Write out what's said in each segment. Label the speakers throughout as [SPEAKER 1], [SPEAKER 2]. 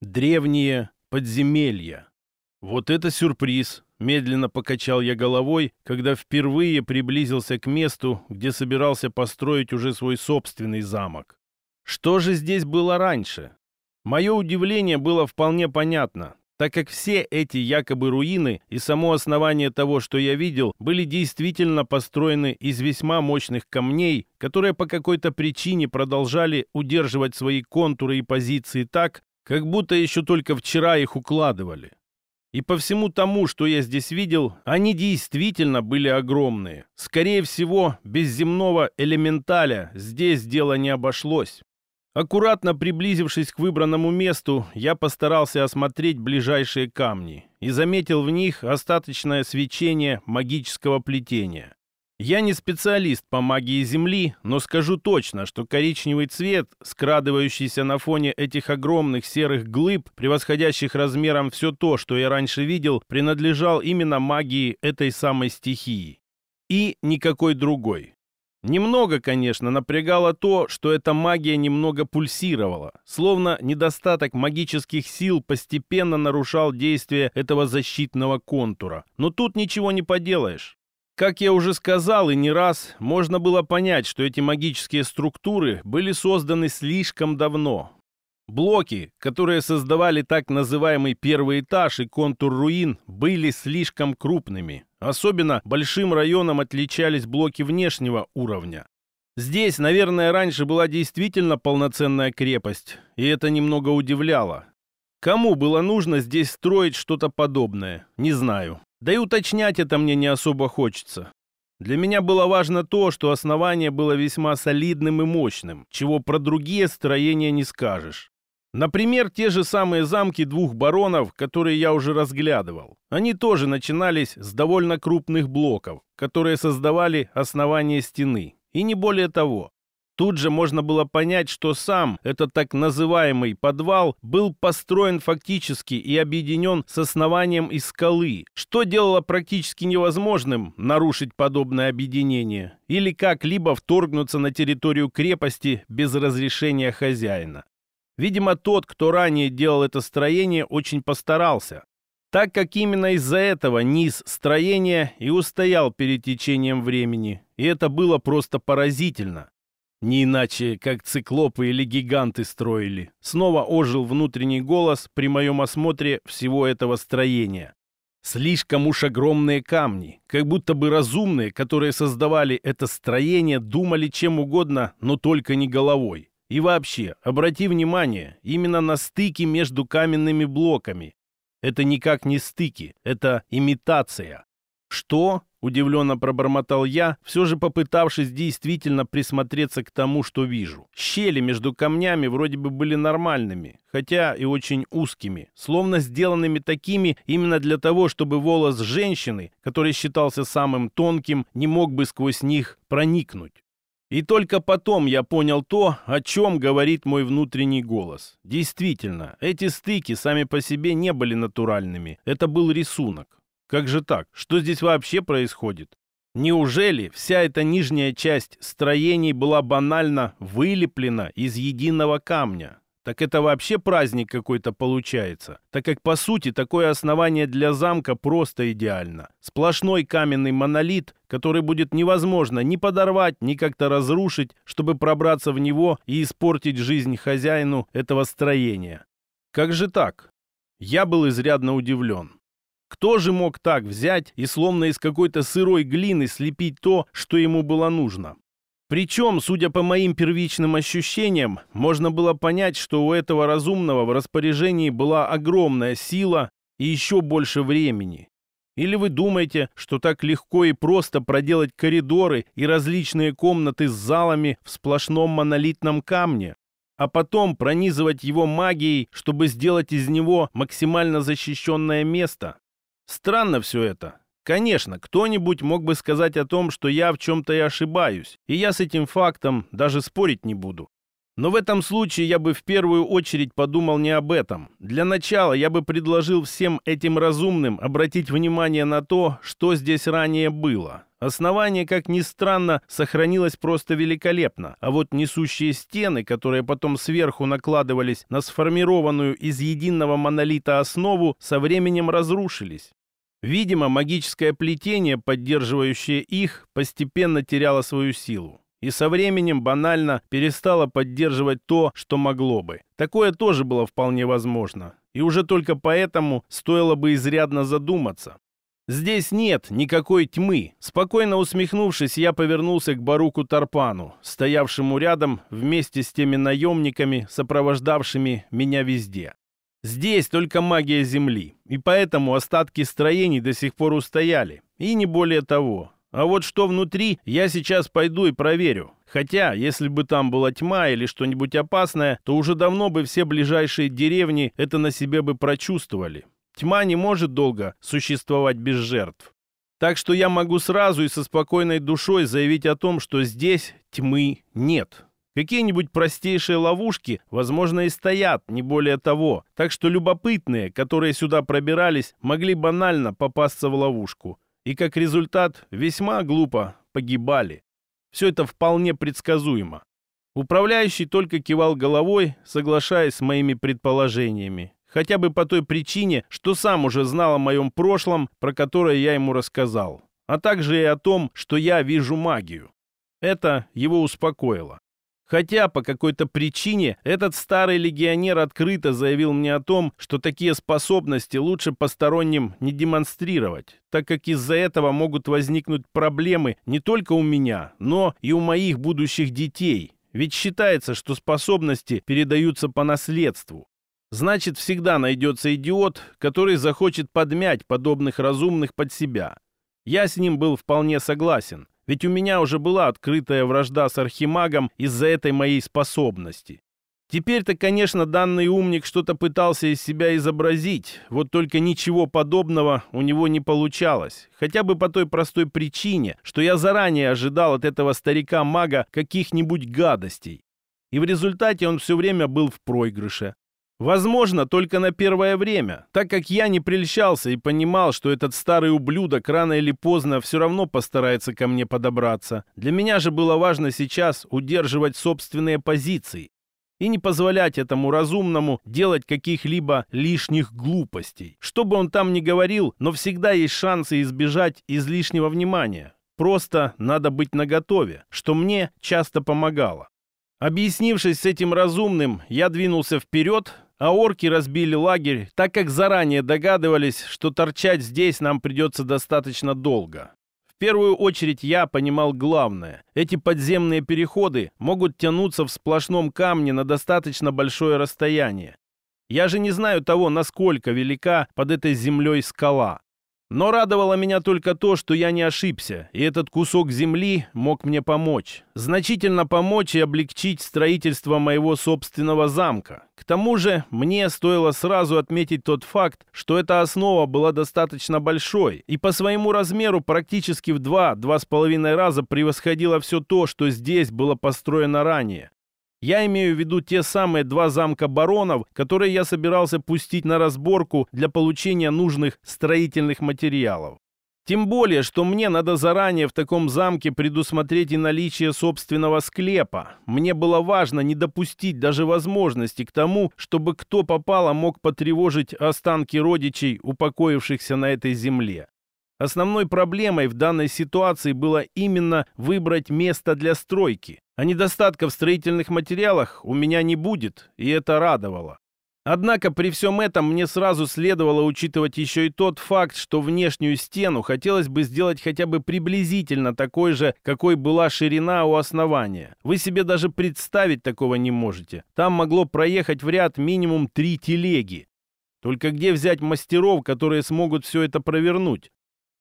[SPEAKER 1] древние подземелья. Вот это сюрприз! Медленно покачал я головой, когда впервые приблизился к месту, где собирался построить уже свой собственный замок. Что же здесь было раньше? Мое удивление было вполне понятно, так как все эти якобы руины и само основание того, что я видел, были действительно построены из весьма мощных камней, которые по какой-то причине продолжали удерживать свои контуры и позиции так, как будто еще только вчера их укладывали. И по всему тому, что я здесь видел, они действительно были огромные. Скорее всего, без земного элементаля здесь дело не обошлось. Аккуратно приблизившись к выбранному месту, я постарался осмотреть ближайшие камни и заметил в них остаточное свечение магического плетения. Я не специалист по магии Земли, но скажу точно, что коричневый цвет, скрадывающийся на фоне этих огромных серых глыб, превосходящих размером все то, что я раньше видел, принадлежал именно магии этой самой стихии. И никакой другой. Немного, конечно, напрягало то, что эта магия немного пульсировала, словно недостаток магических сил постепенно нарушал действие этого защитного контура. Но тут ничего не поделаешь. Как я уже сказал и не раз, можно было понять, что эти магические структуры были созданы слишком давно. Блоки, которые создавали так называемый первый этаж и контур руин, были слишком крупными. Особенно большим районом отличались блоки внешнего уровня. Здесь, наверное, раньше была действительно полноценная крепость, и это немного удивляло. Кому было нужно здесь строить что-то подобное, не знаю. Да и уточнять это мне не особо хочется. Для меня было важно то, что основание было весьма солидным и мощным, чего про другие строения не скажешь. Например, те же самые замки двух баронов, которые я уже разглядывал. Они тоже начинались с довольно крупных блоков, которые создавали основание стены. И не более того. Тут же можно было понять, что сам этот так называемый подвал был построен фактически и объединен с основанием из скалы, что делало практически невозможным нарушить подобное объединение или как-либо вторгнуться на территорию крепости без разрешения хозяина. Видимо, тот, кто ранее делал это строение, очень постарался, так как именно из-за этого низ строения и устоял перед течением времени. И это было просто поразительно. Не иначе, как циклопы или гиганты строили. Снова ожил внутренний голос при моем осмотре всего этого строения. Слишком уж огромные камни, как будто бы разумные, которые создавали это строение, думали чем угодно, но только не головой. И вообще, обрати внимание, именно на стыки между каменными блоками. Это никак не стыки, это имитация. «Что?» — удивленно пробормотал я, все же попытавшись действительно присмотреться к тому, что вижу. Щели между камнями вроде бы были нормальными, хотя и очень узкими, словно сделанными такими именно для того, чтобы волос женщины, который считался самым тонким, не мог бы сквозь них проникнуть. И только потом я понял то, о чем говорит мой внутренний голос. Действительно, эти стыки сами по себе не были натуральными. Это был рисунок. Как же так? Что здесь вообще происходит? Неужели вся эта нижняя часть строений была банально вылеплена из единого камня? Так это вообще праздник какой-то получается, так как по сути такое основание для замка просто идеально. Сплошной каменный монолит, который будет невозможно ни подорвать, ни как-то разрушить, чтобы пробраться в него и испортить жизнь хозяину этого строения. Как же так? Я был изрядно удивлен. Кто же мог так взять и словно из какой-то сырой глины слепить то, что ему было нужно? Причем, судя по моим первичным ощущениям, можно было понять, что у этого разумного в распоряжении была огромная сила и еще больше времени. Или вы думаете, что так легко и просто проделать коридоры и различные комнаты с залами в сплошном монолитном камне, а потом пронизывать его магией, чтобы сделать из него максимально защищенное место? Странно все это. Конечно, кто-нибудь мог бы сказать о том, что я в чем-то и ошибаюсь, и я с этим фактом даже спорить не буду. Но в этом случае я бы в первую очередь подумал не об этом. Для начала я бы предложил всем этим разумным обратить внимание на то, что здесь ранее было. Основание, как ни странно, сохранилось просто великолепно, а вот несущие стены, которые потом сверху накладывались на сформированную из единого монолита основу, со временем разрушились. Видимо, магическое плетение, поддерживающее их, постепенно теряло свою силу. И со временем банально перестало поддерживать то, что могло бы. Такое тоже было вполне возможно. И уже только поэтому стоило бы изрядно задуматься. «Здесь нет никакой тьмы». Спокойно усмехнувшись, я повернулся к Баруку Тарпану, стоявшему рядом вместе с теми наемниками, сопровождавшими меня везде. Здесь только магия Земли, и поэтому остатки строений до сих пор устояли, и не более того. А вот что внутри, я сейчас пойду и проверю. Хотя, если бы там была тьма или что-нибудь опасное, то уже давно бы все ближайшие деревни это на себе бы прочувствовали. Тьма не может долго существовать без жертв. Так что я могу сразу и со спокойной душой заявить о том, что здесь тьмы нет. Какие-нибудь простейшие ловушки, возможно, и стоят, не более того. Так что любопытные, которые сюда пробирались, могли банально попасться в ловушку. И как результат, весьма глупо погибали. Все это вполне предсказуемо. Управляющий только кивал головой, соглашаясь с моими предположениями. Хотя бы по той причине, что сам уже знал о моем прошлом, про которое я ему рассказал. А также и о том, что я вижу магию. Это его успокоило. Хотя по какой-то причине этот старый легионер открыто заявил мне о том, что такие способности лучше посторонним не демонстрировать, так как из-за этого могут возникнуть проблемы не только у меня, но и у моих будущих детей. Ведь считается, что способности передаются по наследству. Значит, всегда найдется идиот, который захочет подмять подобных разумных под себя. Я с ним был вполне согласен – ведь у меня уже была открытая вражда с архимагом из-за этой моей способности. Теперь-то, конечно, данный умник что-то пытался из себя изобразить, вот только ничего подобного у него не получалось, хотя бы по той простой причине, что я заранее ожидал от этого старика-мага каких-нибудь гадостей. И в результате он все время был в проигрыше. Возможно, только на первое время, так как я не прельщался и понимал, что этот старый ублюдок рано или поздно все равно постарается ко мне подобраться. Для меня же было важно сейчас удерживать собственные позиции и не позволять этому разумному делать каких-либо лишних глупостей. Что бы он там ни говорил, но всегда есть шансы избежать излишнего внимания. Просто надо быть наготове, что мне часто помогало. Объяснившись с этим разумным, я двинулся вперед, а орки разбили лагерь, так как заранее догадывались, что торчать здесь нам придется достаточно долго. В первую очередь я понимал главное. Эти подземные переходы могут тянуться в сплошном камне на достаточно большое расстояние. Я же не знаю того, насколько велика под этой землей скала. Но радовало меня только то, что я не ошибся, и этот кусок земли мог мне помочь. Значительно помочь и облегчить строительство моего собственного замка. К тому же, мне стоило сразу отметить тот факт, что эта основа была достаточно большой и по своему размеру практически в 2-2,5 раза превосходила все то, что здесь было построено ранее. Я имею в виду те самые два замка баронов, которые я собирался пустить на разборку для получения нужных строительных материалов. Тем более, что мне надо заранее в таком замке предусмотреть и наличие собственного склепа. Мне было важно не допустить даже возможности к тому, чтобы кто попало мог потревожить останки родичей, упокоившихся на этой земле. Основной проблемой в данной ситуации было именно выбрать место для стройки. А недостатка в строительных материалах у меня не будет, и это радовало. Однако при всем этом мне сразу следовало учитывать еще и тот факт, что внешнюю стену хотелось бы сделать хотя бы приблизительно такой же, какой была ширина у основания. Вы себе даже представить такого не можете. Там могло проехать в ряд минимум три телеги. Только где взять мастеров, которые смогут все это провернуть?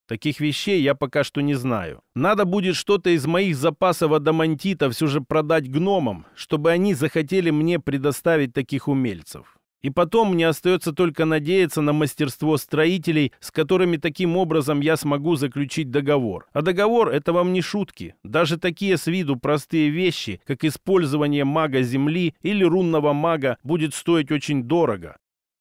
[SPEAKER 1] Таких вещей я пока что не знаю. Надо будет что-то из моих запасов адамантита все же продать гномам, чтобы они захотели мне предоставить таких умельцев. И потом мне остается только надеяться на мастерство строителей, с которыми таким образом я смогу заключить договор. А договор – это вам не шутки. Даже такие с виду простые вещи, как использование мага Земли или рунного мага, будет стоить очень дорого.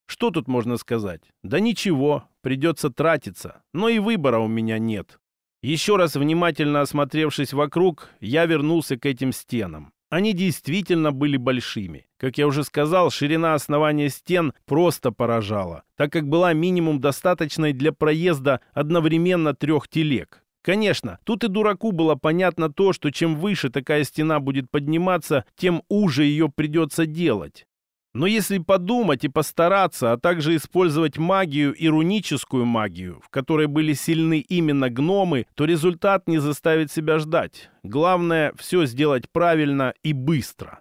[SPEAKER 1] Что тут можно сказать? Да ничего, придется тратиться, но и выбора у меня нет. Еще раз внимательно осмотревшись вокруг, я вернулся к этим стенам. Они действительно были большими. Как я уже сказал, ширина основания стен просто поражала, так как была минимум достаточной для проезда одновременно трех телег. Конечно, тут и дураку было понятно то, что чем выше такая стена будет подниматься, тем уже ее придется делать. Но если подумать и постараться, а также использовать магию и руническую магию, в которой были сильны именно гномы, то результат не заставит себя ждать. Главное – все сделать правильно и быстро.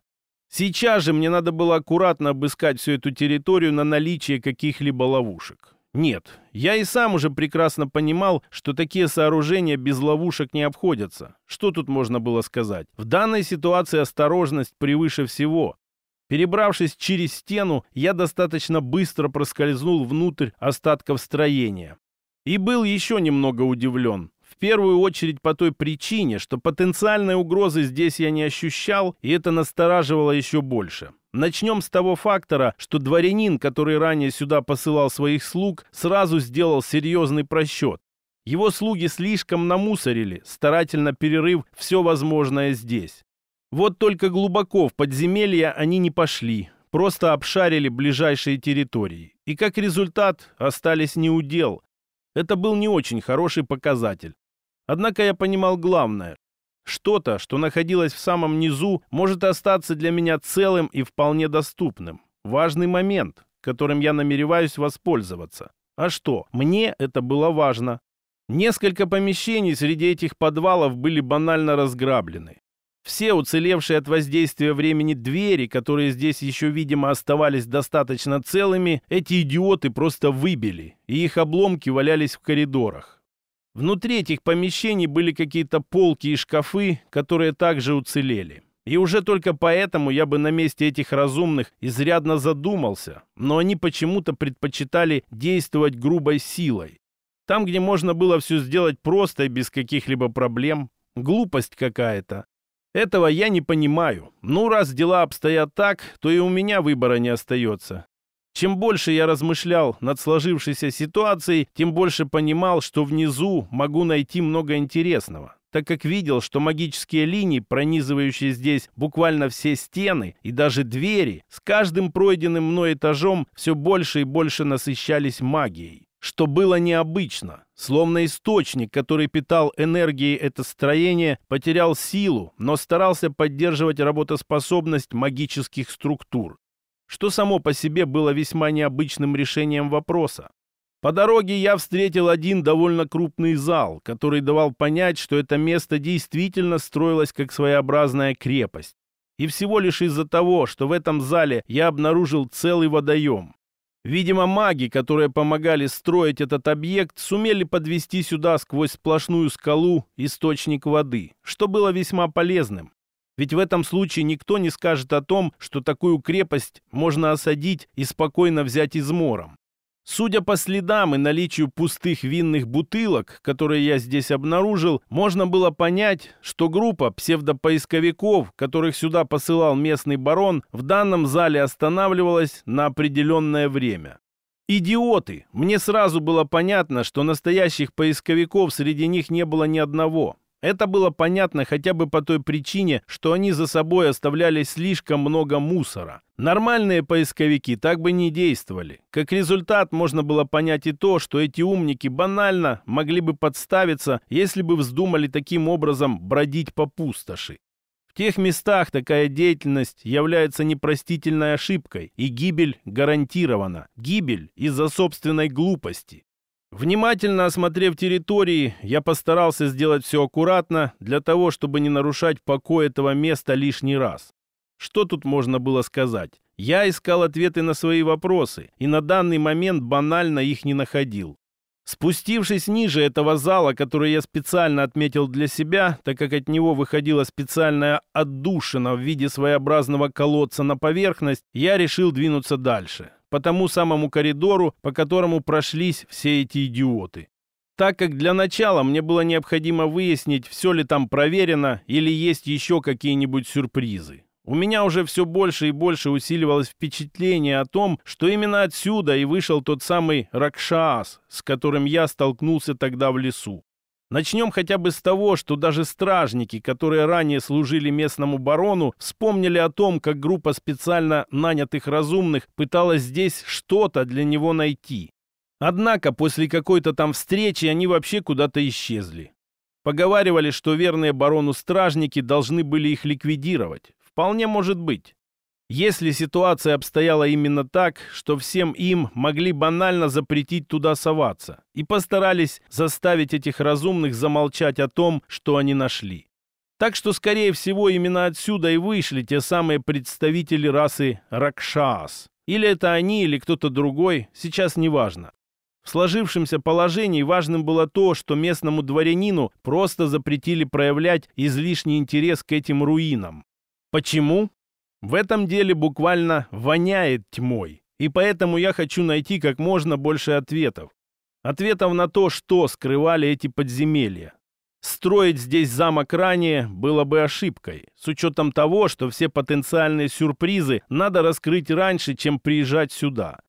[SPEAKER 1] Сейчас же мне надо было аккуратно обыскать всю эту территорию на наличие каких-либо ловушек. Нет, я и сам уже прекрасно понимал, что такие сооружения без ловушек не обходятся. Что тут можно было сказать? В данной ситуации осторожность превыше всего. Перебравшись через стену, я достаточно быстро проскользнул внутрь остатков строения. И был еще немного удивлен. В первую очередь по той причине, что потенциальной угрозы здесь я не ощущал, и это настораживало еще больше. Начнем с того фактора, что дворянин, который ранее сюда посылал своих слуг, сразу сделал серьезный просчет. Его слуги слишком намусорили, старательно перерыв все возможное здесь. Вот только глубоко в подземелье они не пошли, просто обшарили ближайшие территории. И как результат остались не у дел. Это был не очень хороший показатель. Однако я понимал главное. Что-то, что находилось в самом низу, может остаться для меня целым и вполне доступным. Важный момент, которым я намереваюсь воспользоваться. А что, мне это было важно. Несколько помещений среди этих подвалов были банально разграблены. Все уцелевшие от воздействия времени двери, которые здесь еще, видимо, оставались достаточно целыми, эти идиоты просто выбили, и их обломки валялись в коридорах. Внутри этих помещений были какие-то полки и шкафы, которые также уцелели. И уже только поэтому я бы на месте этих разумных изрядно задумался, но они почему-то предпочитали действовать грубой силой. Там, где можно было все сделать просто и без каких-либо проблем, глупость какая-то. Этого я не понимаю. Ну, раз дела обстоят так, то и у меня выбора не остается. Чем больше я размышлял над сложившейся ситуацией, тем больше понимал, что внизу могу найти много интересного, так как видел, что магические линии, пронизывающие здесь буквально все стены и даже двери, с каждым пройденным мной этажом все больше и больше насыщались магией что было необычно. Словно источник, который питал энергией это строение, потерял силу, но старался поддерживать работоспособность магических структур, что само по себе было весьма необычным решением вопроса. По дороге я встретил один довольно крупный зал, который давал понять, что это место действительно строилось как своеобразная крепость. И всего лишь из-за того, что в этом зале я обнаружил целый водоем, Видимо, маги, которые помогали строить этот объект, сумели подвести сюда сквозь сплошную скалу источник воды, что было весьма полезным. Ведь в этом случае никто не скажет о том, что такую крепость можно осадить и спокойно взять измором. Судя по следам и наличию пустых винных бутылок, которые я здесь обнаружил, можно было понять, что группа псевдопоисковиков, которых сюда посылал местный барон, в данном зале останавливалась на определенное время. Идиоты! Мне сразу было понятно, что настоящих поисковиков среди них не было ни одного. Это было понятно хотя бы по той причине, что они за собой оставляли слишком много мусора. Нормальные поисковики так бы не действовали. Как результат, можно было понять и то, что эти умники банально могли бы подставиться, если бы вздумали таким образом бродить по пустоши. В тех местах такая деятельность является непростительной ошибкой, и гибель гарантирована. Гибель из-за собственной глупости. Внимательно осмотрев территории, я постарался сделать все аккуратно, для того, чтобы не нарушать покой этого места лишний раз. Что тут можно было сказать? Я искал ответы на свои вопросы, и на данный момент банально их не находил. Спустившись ниже этого зала, который я специально отметил для себя, так как от него выходила специальная отдушина в виде своеобразного колодца на поверхность, я решил двинуться дальше по тому самому коридору, по которому прошлись все эти идиоты. Так как для начала мне было необходимо выяснить, все ли там проверено или есть еще какие-нибудь сюрпризы. У меня уже все больше и больше усиливалось впечатление о том, что именно отсюда и вышел тот самый Ракшаас, с которым я столкнулся тогда в лесу. Начнем хотя бы с того, что даже стражники, которые ранее служили местному барону, вспомнили о том, как группа специально нанятых разумных пыталась здесь что-то для него найти. Однако после какой-то там встречи они вообще куда-то исчезли. Поговаривали, что верные барону стражники должны были их ликвидировать. Вполне может быть. Если ситуация обстояла именно так, что всем им могли банально запретить туда соваться, и постарались заставить этих разумных замолчать о том, что они нашли. Так что, скорее всего, именно отсюда и вышли те самые представители расы Ракшас. Или это они, или кто-то другой, сейчас неважно. В сложившемся положении важным было то, что местному дворянину просто запретили проявлять излишний интерес к этим руинам. Почему? В этом деле буквально воняет тьмой. И поэтому я хочу найти как можно больше ответов. Ответов на то, что скрывали эти подземелья. Строить здесь замок ранее было бы ошибкой, с учетом того, что все потенциальные сюрпризы надо раскрыть раньше, чем приезжать сюда.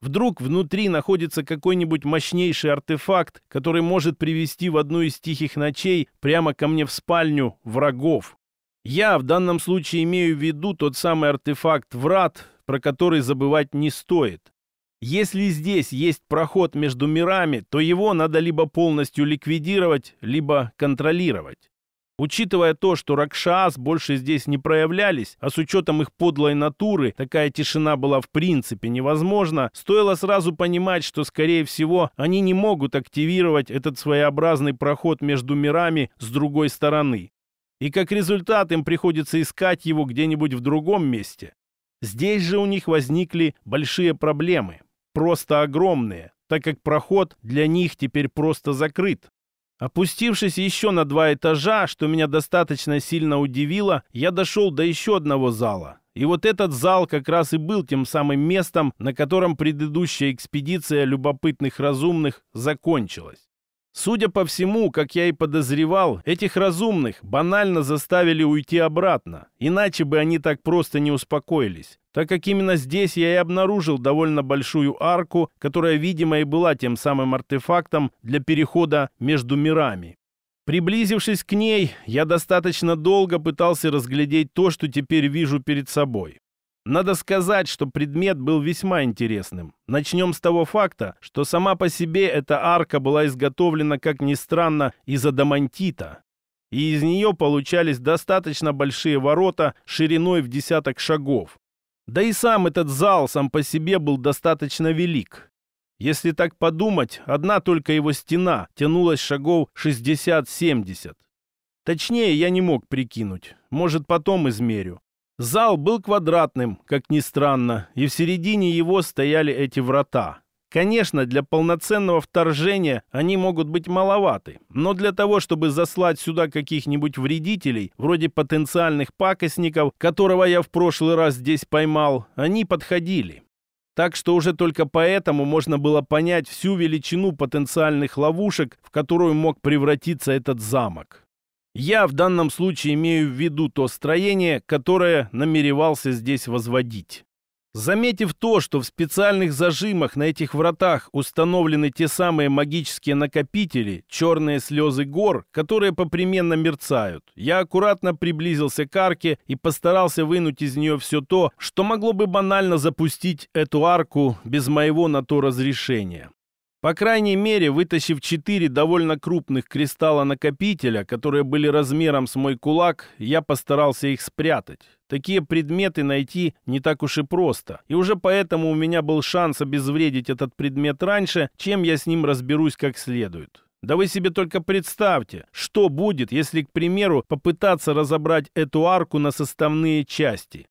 [SPEAKER 1] Вдруг внутри находится какой-нибудь мощнейший артефакт, который может привести в одну из тихих ночей прямо ко мне в спальню врагов, я в данном случае имею в виду тот самый артефакт врат, про который забывать не стоит. Если здесь есть проход между мирами, то его надо либо полностью ликвидировать, либо контролировать. Учитывая то, что Ракшас больше здесь не проявлялись, а с учетом их подлой натуры такая тишина была в принципе невозможна, стоило сразу понимать, что, скорее всего, они не могут активировать этот своеобразный проход между мирами с другой стороны. И как результат им приходится искать его где-нибудь в другом месте. Здесь же у них возникли большие проблемы, просто огромные, так как проход для них теперь просто закрыт. Опустившись еще на два этажа, что меня достаточно сильно удивило, я дошел до еще одного зала. И вот этот зал как раз и был тем самым местом, на котором предыдущая экспедиция любопытных разумных закончилась. Судя по всему, как я и подозревал, этих разумных банально заставили уйти обратно, иначе бы они так просто не успокоились, так как именно здесь я и обнаружил довольно большую арку, которая, видимо, и была тем самым артефактом для перехода между мирами. Приблизившись к ней, я достаточно долго пытался разглядеть то, что теперь вижу перед собой. Надо сказать, что предмет был весьма интересным. Начнем с того факта, что сама по себе эта арка была изготовлена, как ни странно, из адамантита. И из нее получались достаточно большие ворота шириной в десяток шагов. Да и сам этот зал сам по себе был достаточно велик. Если так подумать, одна только его стена тянулась шагов 60-70. Точнее, я не мог прикинуть. Может, потом измерю. Зал был квадратным, как ни странно, и в середине его стояли эти врата. Конечно, для полноценного вторжения они могут быть маловаты, но для того, чтобы заслать сюда каких-нибудь вредителей, вроде потенциальных пакостников, которого я в прошлый раз здесь поймал, они подходили. Так что уже только поэтому можно было понять всю величину потенциальных ловушек, в которую мог превратиться этот замок. Я в данном случае имею в виду то строение, которое намеревался здесь возводить. Заметив то, что в специальных зажимах на этих вратах установлены те самые магические накопители, черные слезы гор, которые попременно мерцают, я аккуратно приблизился к арке и постарался вынуть из нее все то, что могло бы банально запустить эту арку без моего на то разрешения. По крайней мере, вытащив четыре довольно крупных кристалла накопителя, которые были размером с мой кулак, я постарался их спрятать. Такие предметы найти не так уж и просто. И уже поэтому у меня был шанс обезвредить этот предмет раньше, чем я с ним разберусь как следует. Да вы себе только представьте, что будет, если, к примеру, попытаться разобрать эту арку на составные части.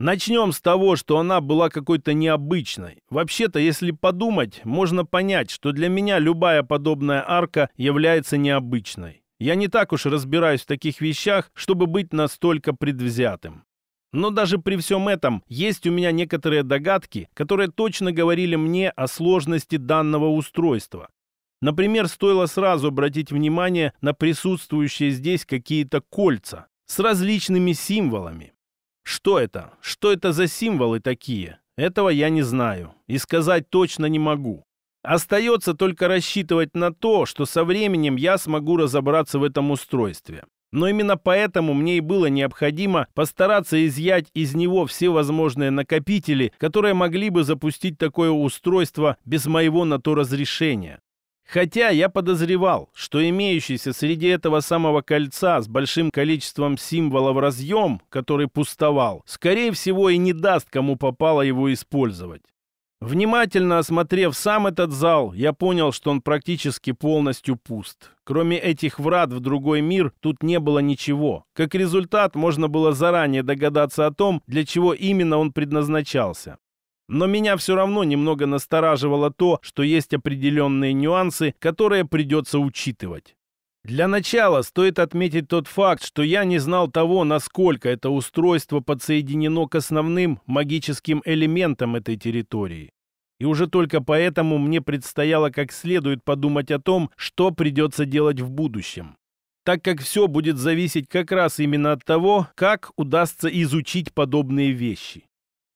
[SPEAKER 1] Начнем с того, что она была какой-то необычной. Вообще-то, если подумать, можно понять, что для меня любая подобная арка является необычной. Я не так уж разбираюсь в таких вещах, чтобы быть настолько предвзятым. Но даже при всем этом есть у меня некоторые догадки, которые точно говорили мне о сложности данного устройства. Например, стоило сразу обратить внимание на присутствующие здесь какие-то кольца с различными символами. Что это? Что это за символы такие? Этого я не знаю и сказать точно не могу. Остается только рассчитывать на то, что со временем я смогу разобраться в этом устройстве. Но именно поэтому мне и было необходимо постараться изъять из него все возможные накопители, которые могли бы запустить такое устройство без моего на то разрешения. Хотя я подозревал, что имеющийся среди этого самого кольца с большим количеством символов разъем, который пустовал, скорее всего и не даст кому попало его использовать. Внимательно осмотрев сам этот зал, я понял, что он практически полностью пуст. Кроме этих врат в другой мир, тут не было ничего. Как результат, можно было заранее догадаться о том, для чего именно он предназначался. Но меня все равно немного настораживало то, что есть определенные нюансы, которые придется учитывать. Для начала стоит отметить тот факт, что я не знал того, насколько это устройство подсоединено к основным магическим элементам этой территории. И уже только поэтому мне предстояло как следует подумать о том, что придется делать в будущем. Так как все будет зависеть как раз именно от того, как удастся изучить подобные вещи.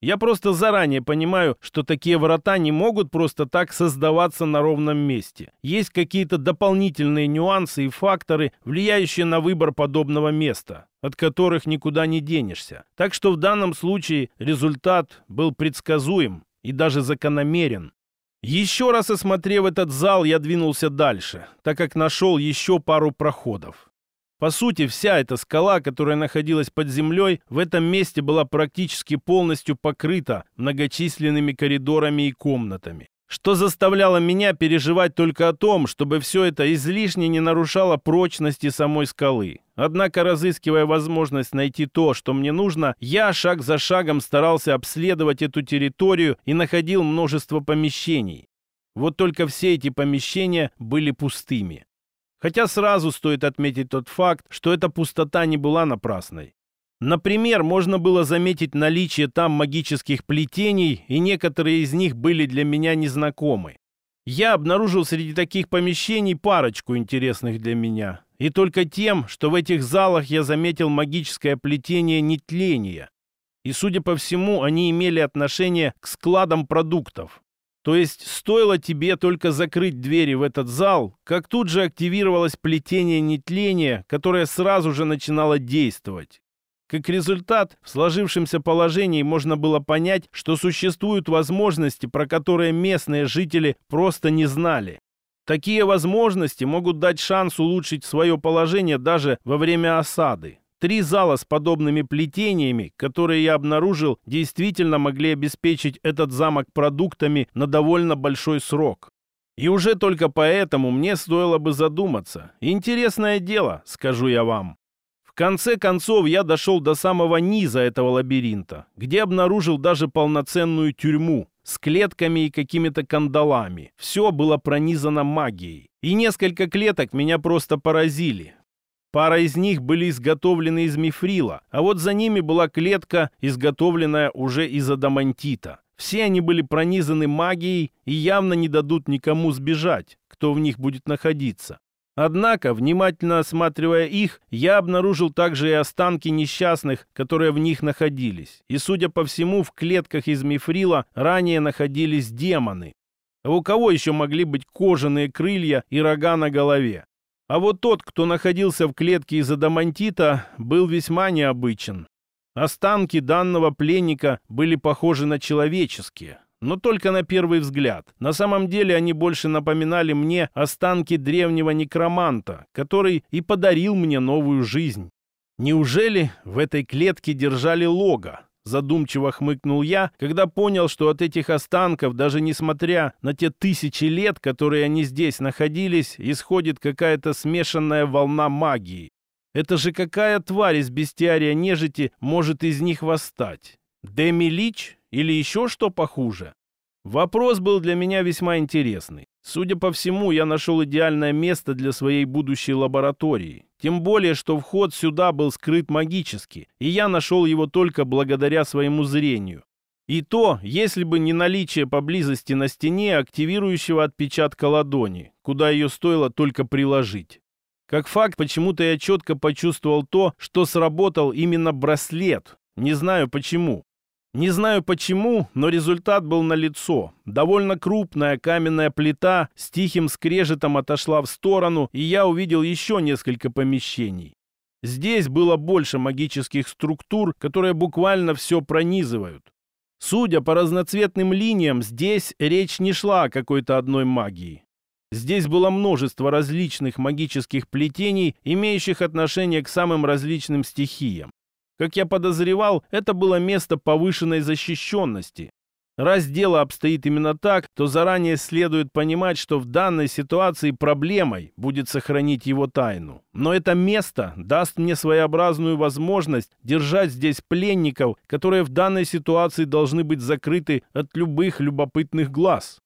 [SPEAKER 1] Я просто заранее понимаю, что такие врата не могут просто так создаваться на ровном месте. Есть какие-то дополнительные нюансы и факторы, влияющие на выбор подобного места, от которых никуда не денешься. Так что в данном случае результат был предсказуем и даже закономерен. Еще раз осмотрев этот зал, я двинулся дальше, так как нашел еще пару проходов. По сути, вся эта скала, которая находилась под землей, в этом месте была практически полностью покрыта многочисленными коридорами и комнатами что заставляло меня переживать только о том, чтобы все это излишне не нарушало прочности самой скалы. Однако, разыскивая возможность найти то, что мне нужно, я шаг за шагом старался обследовать эту территорию и находил множество помещений. Вот только все эти помещения были пустыми. Хотя сразу стоит отметить тот факт, что эта пустота не была напрасной. Например, можно было заметить наличие там магических плетений, и некоторые из них были для меня незнакомы. Я обнаружил среди таких помещений парочку интересных для меня. И только тем, что в этих залах я заметил магическое плетение нетления. И, судя по всему, они имели отношение к складам продуктов. То есть стоило тебе только закрыть двери в этот зал, как тут же активировалось плетение нетления, которое сразу же начинало действовать. Как результат, в сложившемся положении можно было понять, что существуют возможности, про которые местные жители просто не знали. Такие возможности могут дать шанс улучшить свое положение даже во время осады. Три зала с подобными плетениями, которые я обнаружил, действительно могли обеспечить этот замок продуктами на довольно большой срок. И уже только поэтому мне стоило бы задуматься. Интересное дело, скажу я вам. В конце концов я дошел до самого низа этого лабиринта, где обнаружил даже полноценную тюрьму с клетками и какими-то кандалами. Все было пронизано магией. И несколько клеток меня просто поразили. Пара из них были изготовлены из мифрила, а вот за ними была клетка, изготовленная уже из адамантита. Все они были пронизаны магией и явно не дадут никому сбежать, кто в них будет находиться. Однако, внимательно осматривая их, я обнаружил также и останки несчастных, которые в них находились. И, судя по всему, в клетках из мифрила ранее находились демоны. А у кого еще могли быть кожаные крылья и рога на голове? А вот тот, кто находился в клетке из адамантита, был весьма необычен. Останки данного пленника были похожи на человеческие, но только на первый взгляд. На самом деле они больше напоминали мне останки древнего некроманта, который и подарил мне новую жизнь. Неужели в этой клетке держали Лога? задумчиво хмыкнул я, когда понял, что от этих останков, даже несмотря на те тысячи лет, которые они здесь находились, исходит какая-то смешанная волна магии. Это же какая тварь из бестиария нежити может из них восстать? Деми Лич или еще что похуже? Вопрос был для меня весьма интересный. Судя по всему, я нашел идеальное место для своей будущей лаборатории. Тем более, что вход сюда был скрыт магически, и я нашел его только благодаря своему зрению. И то, если бы не наличие поблизости на стене активирующего отпечатка ладони, куда ее стоило только приложить. Как факт, почему-то я четко почувствовал то, что сработал именно браслет. Не знаю почему. Не знаю почему, но результат был налицо. Довольно крупная каменная плита с тихим скрежетом отошла в сторону, и я увидел еще несколько помещений. Здесь было больше магических структур, которые буквально все пронизывают. Судя по разноцветным линиям, здесь речь не шла о какой-то одной магии. Здесь было множество различных магических плетений, имеющих отношение к самым различным стихиям. Как я подозревал, это было место повышенной защищенности. Раз дело обстоит именно так, то заранее следует понимать, что в данной ситуации проблемой будет сохранить его тайну. Но это место даст мне своеобразную возможность держать здесь пленников, которые в данной ситуации должны быть закрыты от любых любопытных глаз.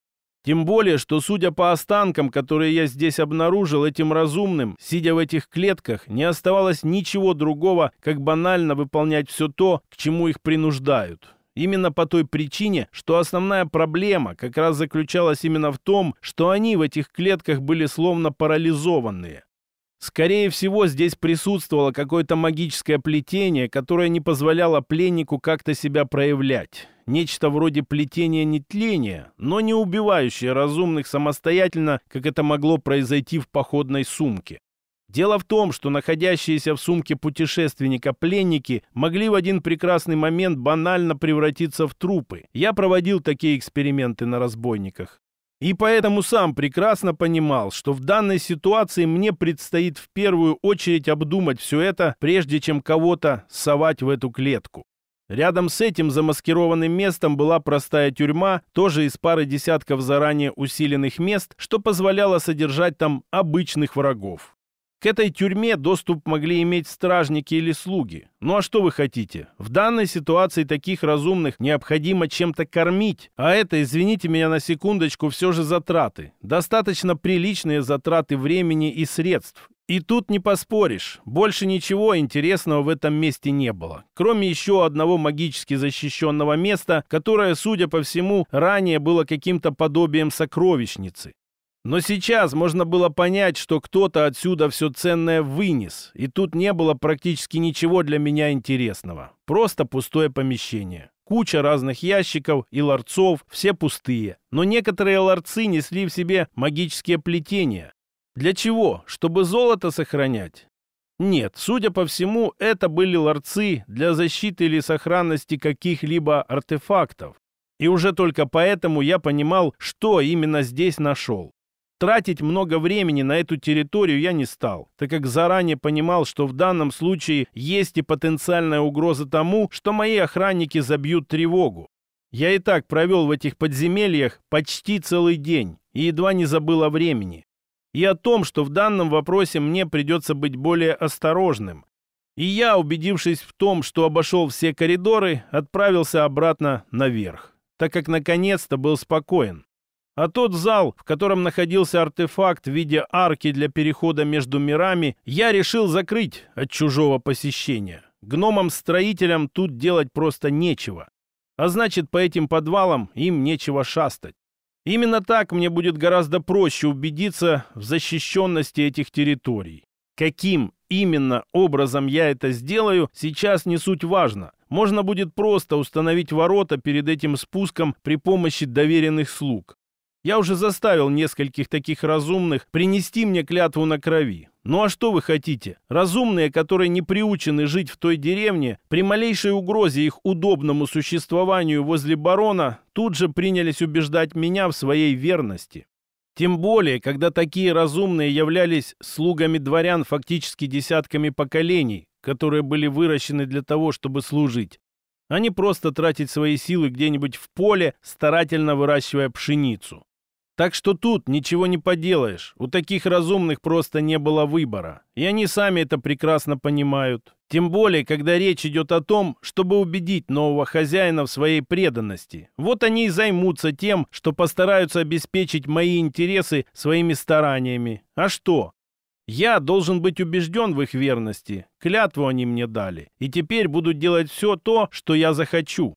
[SPEAKER 1] Тем более, что судя по останкам, которые я здесь обнаружил, этим разумным, сидя в этих клетках, не оставалось ничего другого, как банально выполнять все то, к чему их принуждают. Именно по той причине, что основная проблема как раз заключалась именно в том, что они в этих клетках были словно парализованные. Скорее всего, здесь присутствовало какое-то магическое плетение, которое не позволяло пленнику как-то себя проявлять. Нечто вроде плетения нетления, но не убивающее разумных самостоятельно, как это могло произойти в походной сумке. Дело в том, что находящиеся в сумке путешественника пленники могли в один прекрасный момент банально превратиться в трупы. Я проводил такие эксперименты на разбойниках. И поэтому сам прекрасно понимал, что в данной ситуации мне предстоит в первую очередь обдумать все это, прежде чем кого-то совать в эту клетку. Рядом с этим замаскированным местом была простая тюрьма, тоже из пары десятков заранее усиленных мест, что позволяло содержать там обычных врагов. К этой тюрьме доступ могли иметь стражники или слуги. Ну а что вы хотите? В данной ситуации таких разумных необходимо чем-то кормить. А это, извините меня на секундочку, все же затраты. Достаточно приличные затраты времени и средств. И тут не поспоришь, больше ничего интересного в этом месте не было, кроме еще одного магически защищенного места, которое, судя по всему, ранее было каким-то подобием сокровищницы. Но сейчас можно было понять, что кто-то отсюда все ценное вынес, и тут не было практически ничего для меня интересного. Просто пустое помещение. Куча разных ящиков и ларцов, все пустые. Но некоторые ларцы несли в себе магические плетения. Для чего? Чтобы золото сохранять? Нет, судя по всему, это были ларцы для защиты или сохранности каких-либо артефактов. И уже только поэтому я понимал, что именно здесь нашел. Тратить много времени на эту территорию я не стал, так как заранее понимал, что в данном случае есть и потенциальная угроза тому, что мои охранники забьют тревогу. Я и так провел в этих подземельях почти целый день и едва не забыл о времени. И о том, что в данном вопросе мне придется быть более осторожным. И я, убедившись в том, что обошел все коридоры, отправился обратно наверх, так как наконец-то был спокоен. А тот зал, в котором находился артефакт в виде арки для перехода между мирами, я решил закрыть от чужого посещения. Гномам-строителям тут делать просто нечего. А значит, по этим подвалам им нечего шастать. Именно так мне будет гораздо проще убедиться в защищенности этих территорий. Каким именно образом я это сделаю, сейчас не суть важно. Можно будет просто установить ворота перед этим спуском при помощи доверенных слуг. Я уже заставил нескольких таких разумных принести мне клятву на крови. Ну а что вы хотите? Разумные, которые не приучены жить в той деревне, при малейшей угрозе их удобному существованию возле барона, тут же принялись убеждать меня в своей верности. Тем более, когда такие разумные являлись слугами дворян фактически десятками поколений, которые были выращены для того, чтобы служить, а не просто тратить свои силы где-нибудь в поле, старательно выращивая пшеницу. Так что тут ничего не поделаешь. У таких разумных просто не было выбора. И они сами это прекрасно понимают. Тем более, когда речь идет о том, чтобы убедить нового хозяина в своей преданности. Вот они и займутся тем, что постараются обеспечить мои интересы своими стараниями. А что? Я должен быть убежден в их верности. Клятву они мне дали. И теперь буду делать все то, что я захочу.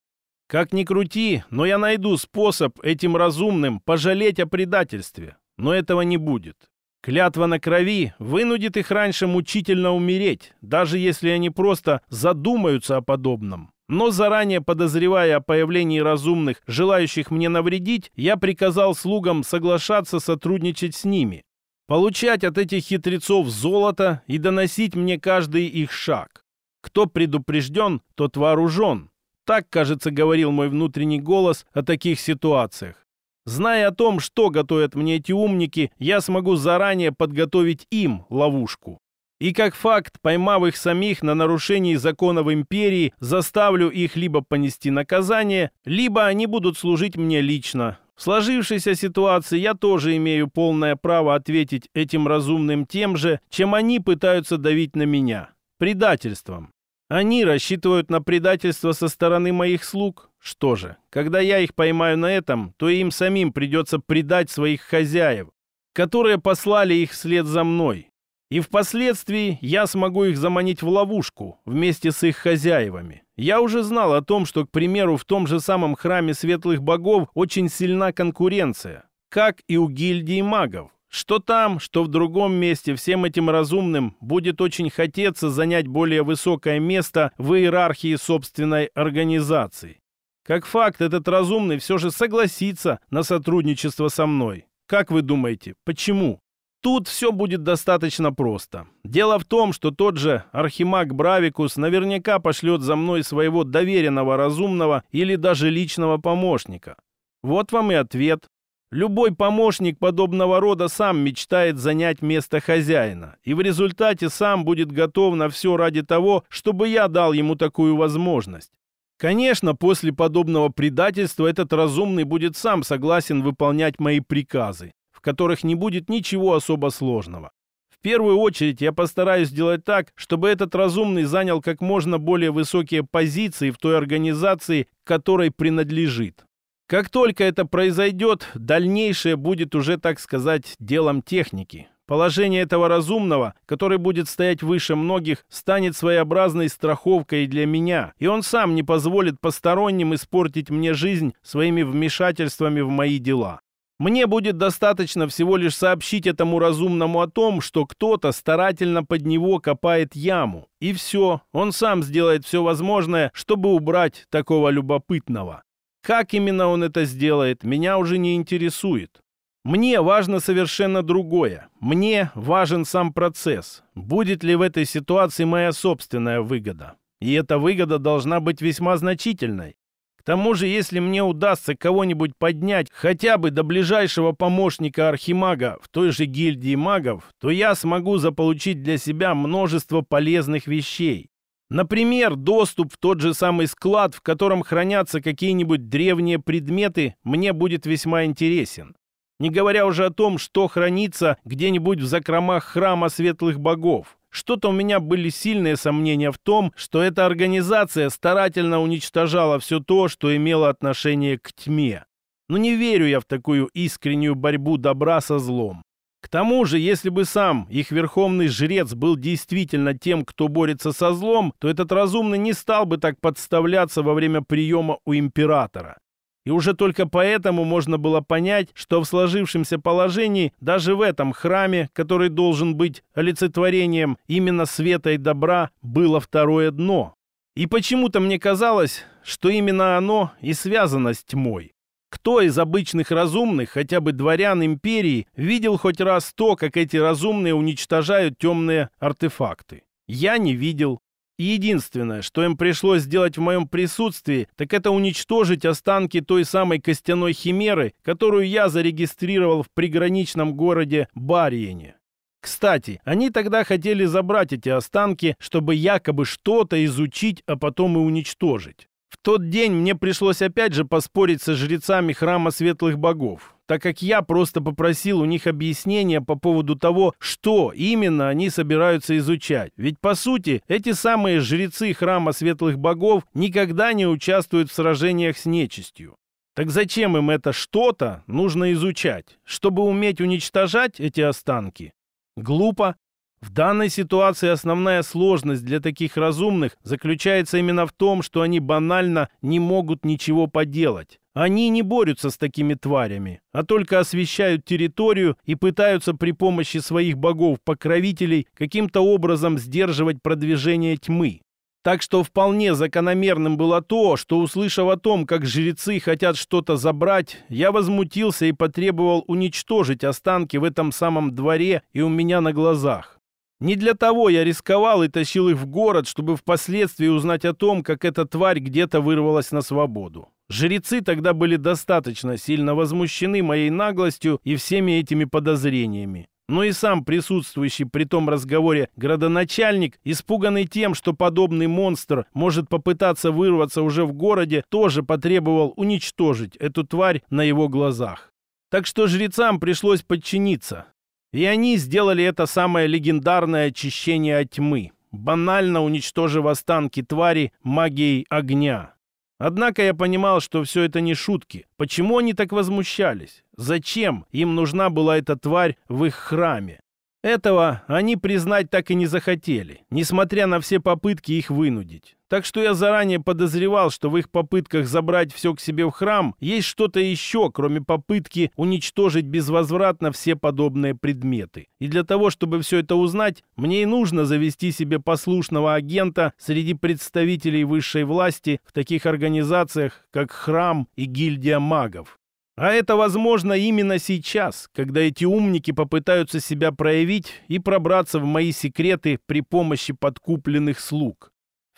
[SPEAKER 1] Как ни крути, но я найду способ этим разумным пожалеть о предательстве. Но этого не будет. Клятва на крови вынудит их раньше мучительно умереть, даже если они просто задумаются о подобном. Но заранее подозревая о появлении разумных, желающих мне навредить, я приказал слугам соглашаться сотрудничать с ними, получать от этих хитрецов золото и доносить мне каждый их шаг. Кто предупрежден, тот вооружен, так, кажется, говорил мой внутренний голос о таких ситуациях. Зная о том, что готовят мне эти умники, я смогу заранее подготовить им ловушку. И как факт, поймав их самих на нарушении законов империи, заставлю их либо понести наказание, либо они будут служить мне лично. В сложившейся ситуации я тоже имею полное право ответить этим разумным тем же, чем они пытаются давить на меня. Предательством. Они рассчитывают на предательство со стороны моих слуг. Что же, когда я их поймаю на этом, то им самим придется предать своих хозяев, которые послали их вслед за мной. И впоследствии я смогу их заманить в ловушку вместе с их хозяевами. Я уже знал о том, что, к примеру, в том же самом храме светлых богов очень сильна конкуренция, как и у гильдии магов. Что там, что в другом месте всем этим разумным будет очень хотеться занять более высокое место в иерархии собственной организации. Как факт, этот разумный все же согласится на сотрудничество со мной. Как вы думаете, почему? Тут все будет достаточно просто. Дело в том, что тот же Архимаг Бравикус наверняка пошлет за мной своего доверенного разумного или даже личного помощника. Вот вам и ответ. Любой помощник подобного рода сам мечтает занять место хозяина, и в результате сам будет готов на все ради того, чтобы я дал ему такую возможность. Конечно, после подобного предательства этот разумный будет сам согласен выполнять мои приказы, в которых не будет ничего особо сложного. В первую очередь я постараюсь сделать так, чтобы этот разумный занял как можно более высокие позиции в той организации, которой принадлежит. Как только это произойдет, дальнейшее будет уже, так сказать, делом техники. Положение этого разумного, который будет стоять выше многих, станет своеобразной страховкой для меня, и он сам не позволит посторонним испортить мне жизнь своими вмешательствами в мои дела. Мне будет достаточно всего лишь сообщить этому разумному о том, что кто-то старательно под него копает яму. И все, он сам сделает все возможное, чтобы убрать такого любопытного. Как именно он это сделает, меня уже не интересует. Мне важно совершенно другое. Мне важен сам процесс. Будет ли в этой ситуации моя собственная выгода? И эта выгода должна быть весьма значительной. К тому же, если мне удастся кого-нибудь поднять хотя бы до ближайшего помощника архимага в той же гильдии магов, то я смогу заполучить для себя множество полезных вещей. Например, доступ в тот же самый склад, в котором хранятся какие-нибудь древние предметы, мне будет весьма интересен. Не говоря уже о том, что хранится где-нибудь в закромах храма светлых богов. Что-то у меня были сильные сомнения в том, что эта организация старательно уничтожала все то, что имело отношение к тьме. Но не верю я в такую искреннюю борьбу добра со злом. К тому же, если бы сам их верховный жрец был действительно тем, кто борется со злом, то этот разумный не стал бы так подставляться во время приема у императора. И уже только поэтому можно было понять, что в сложившемся положении даже в этом храме, который должен быть олицетворением именно света и добра, было второе дно. И почему-то мне казалось, что именно оно и связано с тьмой. Кто из обычных разумных, хотя бы дворян империи, видел хоть раз то, как эти разумные уничтожают темные артефакты? Я не видел. И единственное, что им пришлось сделать в моем присутствии, так это уничтожить останки той самой костяной химеры, которую я зарегистрировал в приграничном городе Бариене. Кстати, они тогда хотели забрать эти останки, чтобы якобы что-то изучить, а потом и уничтожить. В тот день мне пришлось опять же поспорить со жрецами храма светлых богов, так как я просто попросил у них объяснения по поводу того, что именно они собираются изучать. Ведь, по сути, эти самые жрецы храма светлых богов никогда не участвуют в сражениях с нечистью. Так зачем им это что-то нужно изучать? Чтобы уметь уничтожать эти останки? Глупо в данной ситуации основная сложность для таких разумных заключается именно в том, что они банально не могут ничего поделать. Они не борются с такими тварями, а только освещают территорию и пытаются при помощи своих богов-покровителей каким-то образом сдерживать продвижение тьмы. Так что вполне закономерным было то, что, услышав о том, как жрецы хотят что-то забрать, я возмутился и потребовал уничтожить останки в этом самом дворе и у меня на глазах. Не для того я рисковал и тащил их в город, чтобы впоследствии узнать о том, как эта тварь где-то вырвалась на свободу. Жрецы тогда были достаточно сильно возмущены моей наглостью и всеми этими подозрениями. Но и сам присутствующий при том разговоре градоначальник, испуганный тем, что подобный монстр может попытаться вырваться уже в городе, тоже потребовал уничтожить эту тварь на его глазах. Так что жрецам пришлось подчиниться. И они сделали это самое легендарное очищение от тьмы, банально уничтожив останки твари магией огня. Однако я понимал, что все это не шутки. Почему они так возмущались? Зачем им нужна была эта тварь в их храме? Этого они признать так и не захотели, несмотря на все попытки их вынудить. Так что я заранее подозревал, что в их попытках забрать все к себе в храм есть что-то еще, кроме попытки уничтожить безвозвратно все подобные предметы. И для того, чтобы все это узнать, мне и нужно завести себе послушного агента среди представителей высшей власти в таких организациях, как храм и гильдия магов. А это возможно именно сейчас, когда эти умники попытаются себя проявить и пробраться в мои секреты при помощи подкупленных слуг.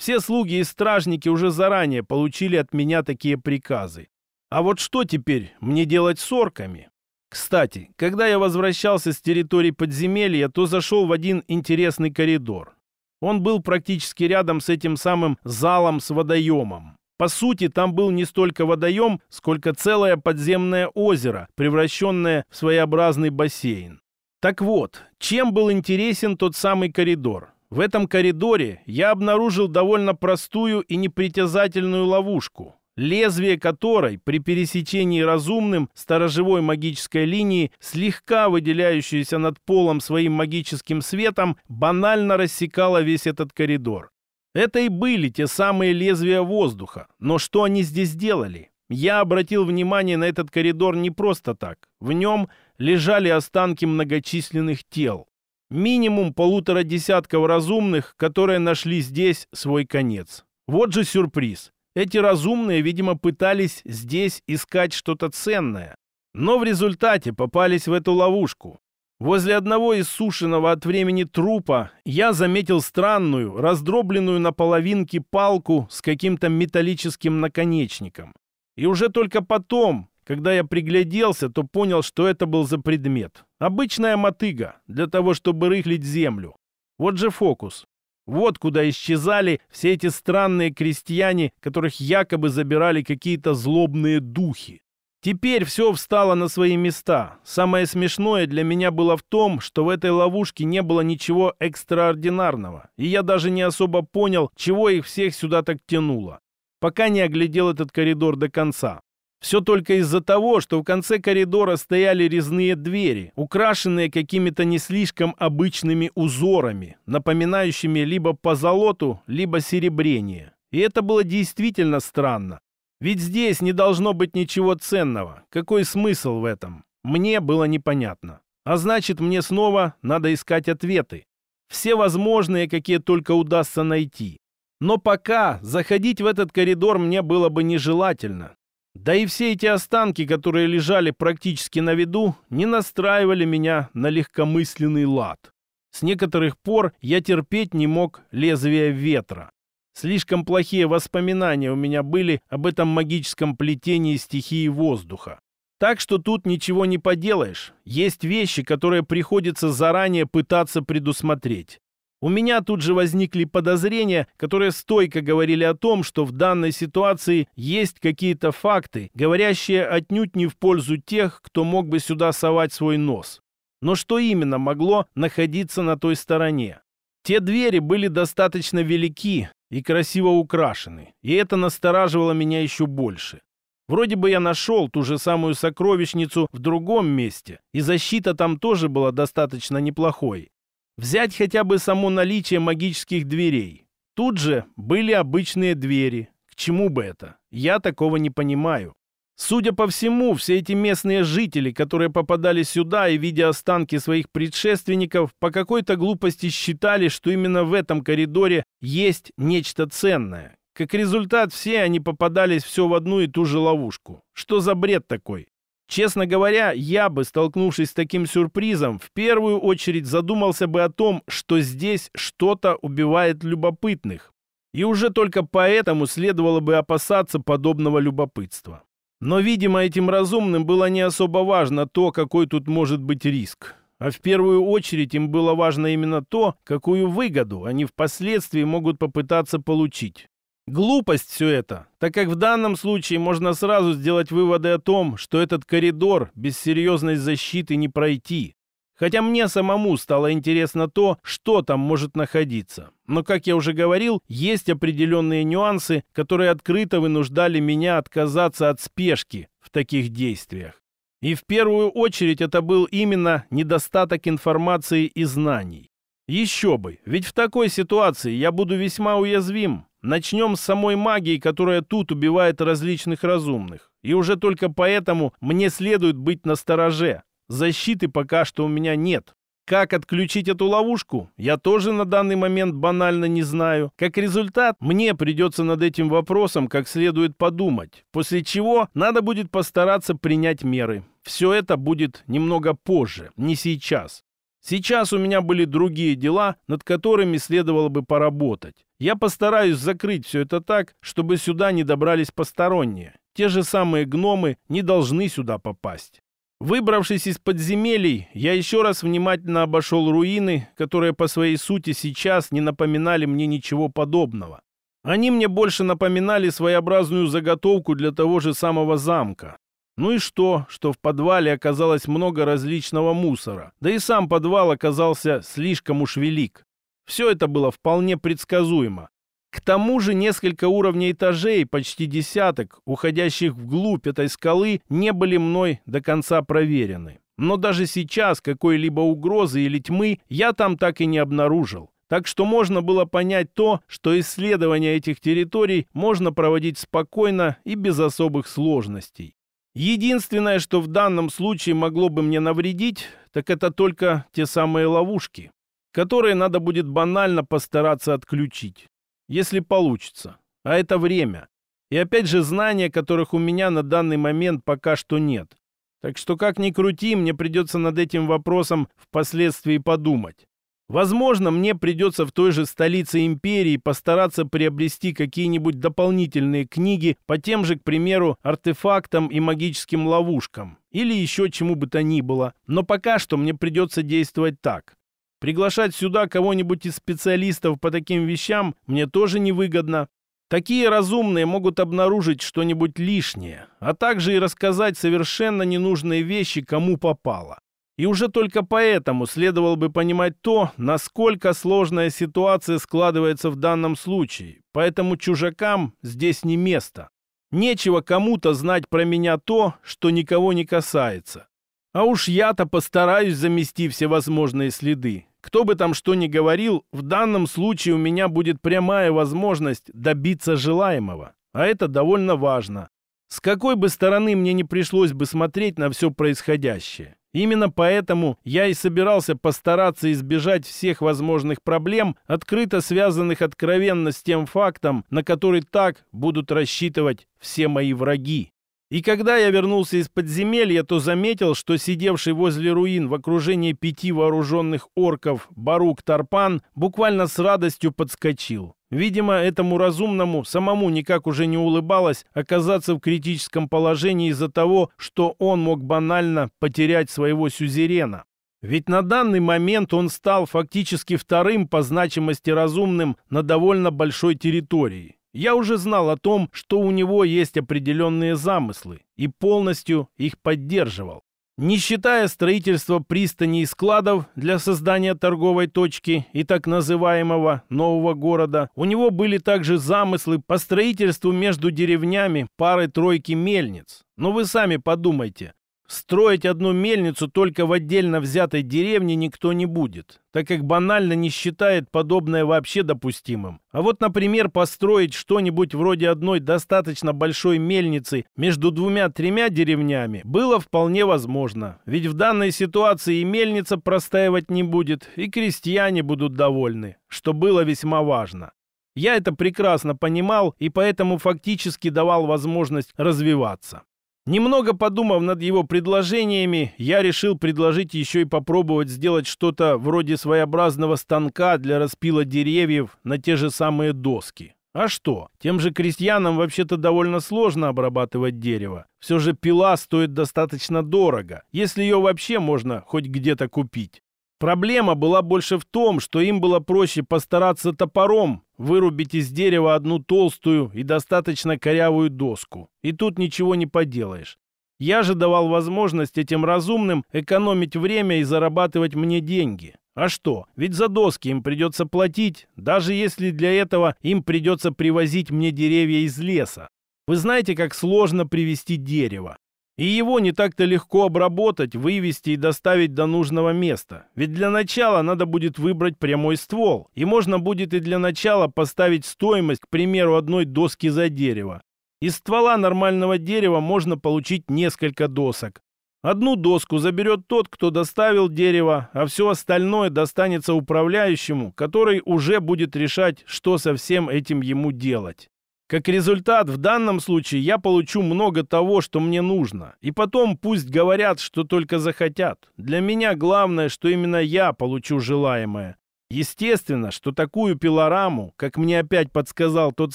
[SPEAKER 1] Все слуги и стражники уже заранее получили от меня такие приказы. А вот что теперь мне делать с орками? Кстати, когда я возвращался с территории подземелья, то зашел в один интересный коридор. Он был практически рядом с этим самым залом с водоемом. По сути, там был не столько водоем, сколько целое подземное озеро, превращенное в своеобразный бассейн. Так вот, чем был интересен тот самый коридор? В этом коридоре я обнаружил довольно простую и непритязательную ловушку, лезвие которой при пересечении разумным сторожевой магической линии, слегка выделяющейся над полом своим магическим светом, банально рассекало весь этот коридор. Это и были те самые лезвия воздуха, но что они здесь делали? Я обратил внимание на этот коридор не просто так. В нем лежали останки многочисленных тел. Минимум полутора десятков разумных, которые нашли здесь свой конец. Вот же сюрприз. Эти разумные, видимо, пытались здесь искать что-то ценное. Но в результате попались в эту ловушку. Возле одного из сушеного от времени трупа я заметил странную, раздробленную на половинки палку с каким-то металлическим наконечником. И уже только потом когда я пригляделся, то понял, что это был за предмет. Обычная мотыга, для того, чтобы рыхлить землю. Вот же фокус. Вот куда исчезали все эти странные крестьяне, которых якобы забирали какие-то злобные духи. Теперь все встало на свои места. Самое смешное для меня было в том, что в этой ловушке не было ничего экстраординарного, и я даже не особо понял, чего их всех сюда так тянуло, пока не оглядел этот коридор до конца. Все только из-за того, что в конце коридора стояли резные двери, украшенные какими-то не слишком обычными узорами, напоминающими либо позолоту, либо серебрение. И это было действительно странно. Ведь здесь не должно быть ничего ценного. Какой смысл в этом? Мне было непонятно. А значит, мне снова надо искать ответы. Все возможные, какие только удастся найти. Но пока заходить в этот коридор мне было бы нежелательно. Да и все эти останки, которые лежали практически на виду, не настраивали меня на легкомысленный лад. С некоторых пор я терпеть не мог лезвия ветра. Слишком плохие воспоминания у меня были об этом магическом плетении стихии воздуха. Так что тут ничего не поделаешь. Есть вещи, которые приходится заранее пытаться предусмотреть. У меня тут же возникли подозрения, которые стойко говорили о том, что в данной ситуации есть какие-то факты, говорящие отнюдь не в пользу тех, кто мог бы сюда совать свой нос. Но что именно могло находиться на той стороне? Те двери были достаточно велики и красиво украшены, и это настораживало меня еще больше. Вроде бы я нашел ту же самую сокровищницу в другом месте, и защита там тоже была достаточно неплохой. Взять хотя бы само наличие магических дверей. Тут же были обычные двери. К чему бы это? Я такого не понимаю. Судя по всему, все эти местные жители, которые попадали сюда и, видя останки своих предшественников, по какой-то глупости считали, что именно в этом коридоре есть нечто ценное. Как результат, все они попадались все в одну и ту же ловушку. Что за бред такой? Честно говоря, я бы, столкнувшись с таким сюрпризом, в первую очередь задумался бы о том, что здесь что-то убивает любопытных. И уже только поэтому следовало бы опасаться подобного любопытства. Но, видимо, этим разумным было не особо важно то, какой тут может быть риск. А в первую очередь им было важно именно то, какую выгоду они впоследствии могут попытаться получить. Глупость все это, так как в данном случае можно сразу сделать выводы о том, что этот коридор без серьезной защиты не пройти. Хотя мне самому стало интересно то, что там может находиться. Но, как я уже говорил, есть определенные нюансы, которые открыто вынуждали меня отказаться от спешки в таких действиях. И в первую очередь это был именно недостаток информации и знаний. Еще бы, ведь в такой ситуации я буду весьма уязвим. Начнем с самой магии, которая тут убивает различных разумных. И уже только поэтому мне следует быть настороже. Защиты пока что у меня нет. Как отключить эту ловушку, я тоже на данный момент банально не знаю. Как результат, мне придется над этим вопросом как следует подумать, после чего надо будет постараться принять меры. Все это будет немного позже, не сейчас. Сейчас у меня были другие дела, над которыми следовало бы поработать. Я постараюсь закрыть все это так, чтобы сюда не добрались посторонние. Те же самые гномы не должны сюда попасть. Выбравшись из подземелий, я еще раз внимательно обошел руины, которые по своей сути сейчас не напоминали мне ничего подобного. Они мне больше напоминали своеобразную заготовку для того же самого замка. Ну и что, что в подвале оказалось много различного мусора, да и сам подвал оказался слишком уж велик. Все это было вполне предсказуемо. К тому же несколько уровней этажей, почти десяток, уходящих вглубь этой скалы, не были мной до конца проверены. Но даже сейчас какой-либо угрозы или тьмы я там так и не обнаружил. Так что можно было понять то, что исследования этих территорий можно проводить спокойно и без особых сложностей. Единственное, что в данном случае могло бы мне навредить, так это только те самые ловушки, которые надо будет банально постараться отключить, если получится. А это время. И опять же знания, которых у меня на данный момент пока что нет. Так что как ни крути, мне придется над этим вопросом впоследствии подумать. Возможно, мне придется в той же столице империи постараться приобрести какие-нибудь дополнительные книги по тем же, к примеру, артефактам и магическим ловушкам, или еще чему бы то ни было, но пока что мне придется действовать так. Приглашать сюда кого-нибудь из специалистов по таким вещам мне тоже невыгодно. Такие разумные могут обнаружить что-нибудь лишнее, а также и рассказать совершенно ненужные вещи кому попало. И уже только поэтому следовало бы понимать то, насколько сложная ситуация складывается в данном случае. Поэтому чужакам здесь не место. Нечего кому-то знать про меня то, что никого не касается. А уж я-то постараюсь замести все возможные следы. Кто бы там что ни говорил, в данном случае у меня будет прямая возможность добиться желаемого. А это довольно важно. С какой бы стороны мне не пришлось бы смотреть на все происходящее. Именно поэтому я и собирался постараться избежать всех возможных проблем, открыто связанных откровенно с тем фактом, на который так будут рассчитывать все мои враги. И когда я вернулся из подземелья, то заметил, что сидевший возле руин в окружении пяти вооруженных орков Барук Тарпан буквально с радостью подскочил. Видимо, этому разумному самому никак уже не улыбалось оказаться в критическом положении из-за того, что он мог банально потерять своего сюзерена. Ведь на данный момент он стал фактически вторым по значимости разумным на довольно большой территории. Я уже знал о том, что у него есть определенные замыслы, и полностью их поддерживал. Не считая строительства пристани и складов для создания торговой точки и так называемого нового города, у него были также замыслы по строительству между деревнями пары-тройки мельниц. Но вы сами подумайте, Строить одну мельницу только в отдельно взятой деревне никто не будет, так как банально не считает подобное вообще допустимым. А вот, например, построить что-нибудь вроде одной достаточно большой мельницы между двумя-тремя деревнями было вполне возможно. Ведь в данной ситуации и мельница простаивать не будет, и крестьяне будут довольны, что было весьма важно. Я это прекрасно понимал и поэтому фактически давал возможность развиваться. Немного подумав над его предложениями, я решил предложить еще и попробовать сделать что-то вроде своеобразного станка для распила деревьев на те же самые доски. А что? Тем же крестьянам вообще-то довольно сложно обрабатывать дерево. Все же пила стоит достаточно дорого, если ее вообще можно хоть где-то купить. Проблема была больше в том, что им было проще постараться топором, вырубить из дерева одну толстую и достаточно корявую доску. И тут ничего не поделаешь. Я же давал возможность этим разумным экономить время и зарабатывать мне деньги. А что? Ведь за доски им придется платить, даже если для этого им придется привозить мне деревья из леса. Вы знаете, как сложно привезти дерево. И его не так-то легко обработать, вывести и доставить до нужного места. Ведь для начала надо будет выбрать прямой ствол. И можно будет и для начала поставить стоимость, к примеру, одной доски за дерево. Из ствола нормального дерева можно получить несколько досок. Одну доску заберет тот, кто доставил дерево, а все остальное достанется управляющему, который уже будет решать, что со всем этим ему делать. Как результат, в данном случае я получу много того, что мне нужно. И потом пусть говорят, что только захотят. Для меня главное, что именно я получу желаемое. Естественно, что такую пилораму, как мне опять подсказал тот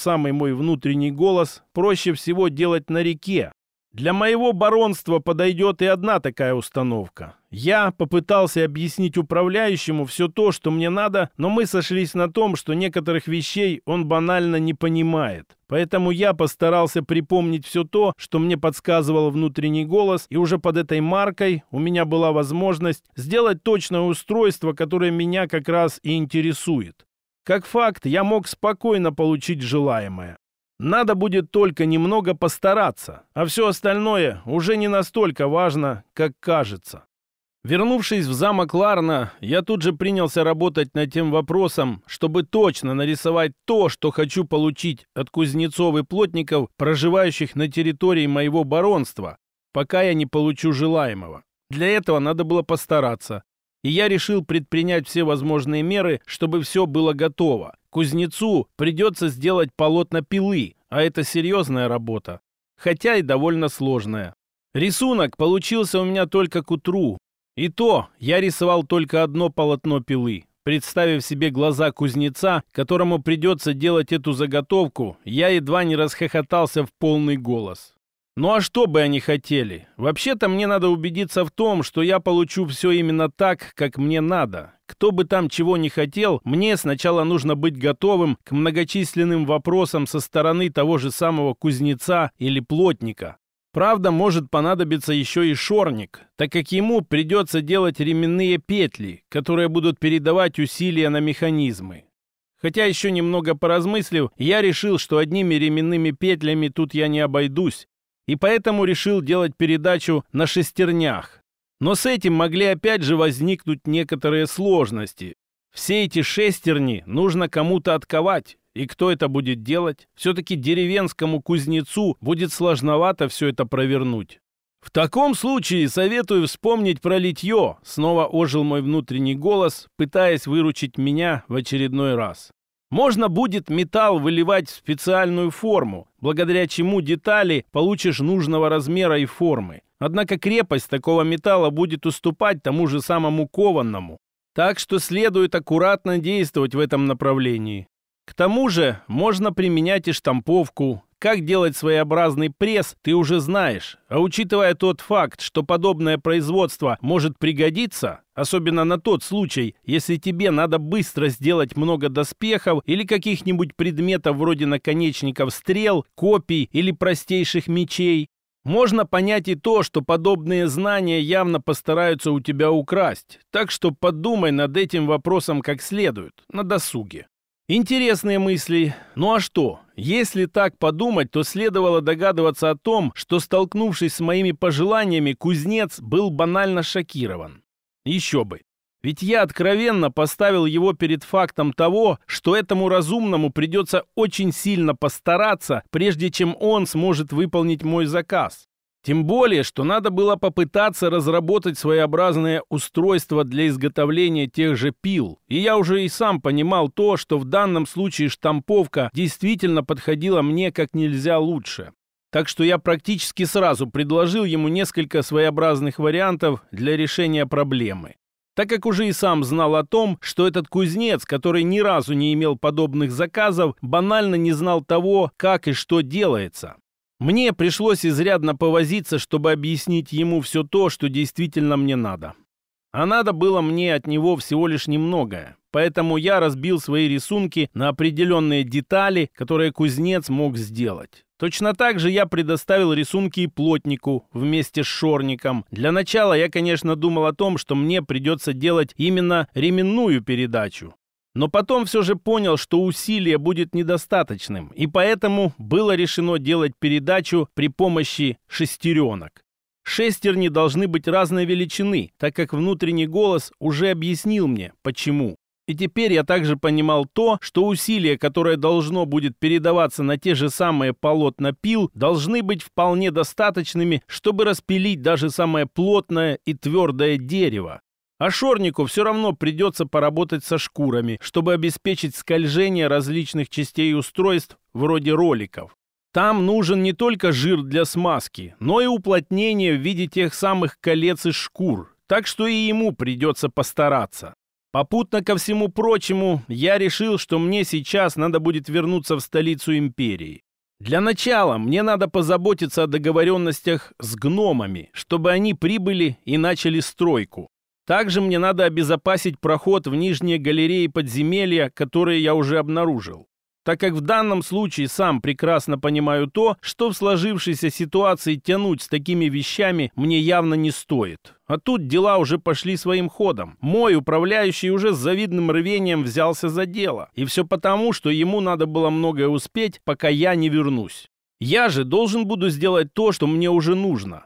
[SPEAKER 1] самый мой внутренний голос, проще всего делать на реке, для моего баронства подойдет и одна такая установка. Я попытался объяснить управляющему все то, что мне надо, но мы сошлись на том, что некоторых вещей он банально не понимает. Поэтому я постарался припомнить все то, что мне подсказывал внутренний голос, и уже под этой маркой у меня была возможность сделать точное устройство, которое меня как раз и интересует. Как факт, я мог спокойно получить желаемое. Надо будет только немного постараться, а все остальное уже не настолько важно, как кажется. Вернувшись в замок Ларна, я тут же принялся работать над тем вопросом, чтобы точно нарисовать то, что хочу получить от кузнецов и плотников, проживающих на территории моего баронства, пока я не получу желаемого. Для этого надо было постараться. И я решил предпринять все возможные меры, чтобы все было готово. Кузнецу придется сделать полотна пилы, а это серьезная работа, хотя и довольно сложная. Рисунок получился у меня только к утру. И то я рисовал только одно полотно пилы. Представив себе глаза кузнеца, которому придется делать эту заготовку, я едва не расхохотался в полный голос. Ну а что бы они хотели? Вообще-то мне надо убедиться в том, что я получу все именно так, как мне надо. Кто бы там чего не хотел, мне сначала нужно быть готовым к многочисленным вопросам со стороны того же самого кузнеца или плотника. Правда, может понадобиться еще и шорник, так как ему придется делать ременные петли, которые будут передавать усилия на механизмы. Хотя еще немного поразмыслив, я решил, что одними ременными петлями тут я не обойдусь и поэтому решил делать передачу на шестернях. Но с этим могли опять же возникнуть некоторые сложности. Все эти шестерни нужно кому-то отковать, и кто это будет делать? Все-таки деревенскому кузнецу будет сложновато все это провернуть. В таком случае советую вспомнить про литье, снова ожил мой внутренний голос, пытаясь выручить меня в очередной раз. Можно будет металл выливать в специальную форму, благодаря чему детали получишь нужного размера и формы. Однако крепость такого металла будет уступать тому же самому кованному. Так что следует аккуратно действовать в этом направлении. К тому же можно применять и штамповку. Как делать своеобразный пресс, ты уже знаешь. А учитывая тот факт, что подобное производство может пригодиться, особенно на тот случай, если тебе надо быстро сделать много доспехов или каких-нибудь предметов вроде наконечников стрел, копий или простейших мечей, можно понять и то, что подобные знания явно постараются у тебя украсть. Так что подумай над этим вопросом как следует, на досуге. Интересные мысли. Ну а что? Если так подумать, то следовало догадываться о том, что, столкнувшись с моими пожеланиями, кузнец был банально шокирован. Еще бы. Ведь я откровенно поставил его перед фактом того, что этому разумному придется очень сильно постараться, прежде чем он сможет выполнить мой заказ. Тем более, что надо было попытаться разработать своеобразное устройство для изготовления тех же пил. И я уже и сам понимал то, что в данном случае штамповка действительно подходила мне как нельзя лучше. Так что я практически сразу предложил ему несколько своеобразных вариантов для решения проблемы так как уже и сам знал о том, что этот кузнец, который ни разу не имел подобных заказов, банально не знал того, как и что делается. Мне пришлось изрядно повозиться, чтобы объяснить ему все то, что действительно мне надо. А надо было мне от него всего лишь немногое. Поэтому я разбил свои рисунки на определенные детали, которые кузнец мог сделать. Точно так же я предоставил рисунки и плотнику вместе с шорником. Для начала я, конечно, думал о том, что мне придется делать именно ременную передачу. Но потом все же понял, что усилие будет недостаточным, и поэтому было решено делать передачу при помощи шестеренок. Шестерни должны быть разной величины, так как внутренний голос уже объяснил мне, почему. И теперь я также понимал то, что усилие, которое должно будет передаваться на те же самые полотна пил, должны быть вполне достаточными, чтобы распилить даже самое плотное и твердое дерево. А Шорнику все равно придется поработать со шкурами, чтобы обеспечить скольжение различных частей устройств вроде роликов. Там нужен не только жир для смазки, но и уплотнение в виде тех самых колец из шкур, так что и ему придется постараться. Попутно ко всему прочему, я решил, что мне сейчас надо будет вернуться в столицу империи. Для начала мне надо позаботиться о договоренностях с гномами, чтобы они прибыли и начали стройку. Также мне надо обезопасить проход в нижние галереи подземелья, которые я уже обнаружил так как в данном случае сам прекрасно понимаю то, что в сложившейся ситуации тянуть с такими вещами мне явно не стоит. А тут дела уже пошли своим ходом. Мой управляющий уже с завидным рвением взялся за дело. И все потому, что ему надо было многое успеть, пока я не вернусь. Я же должен буду сделать то, что мне уже нужно.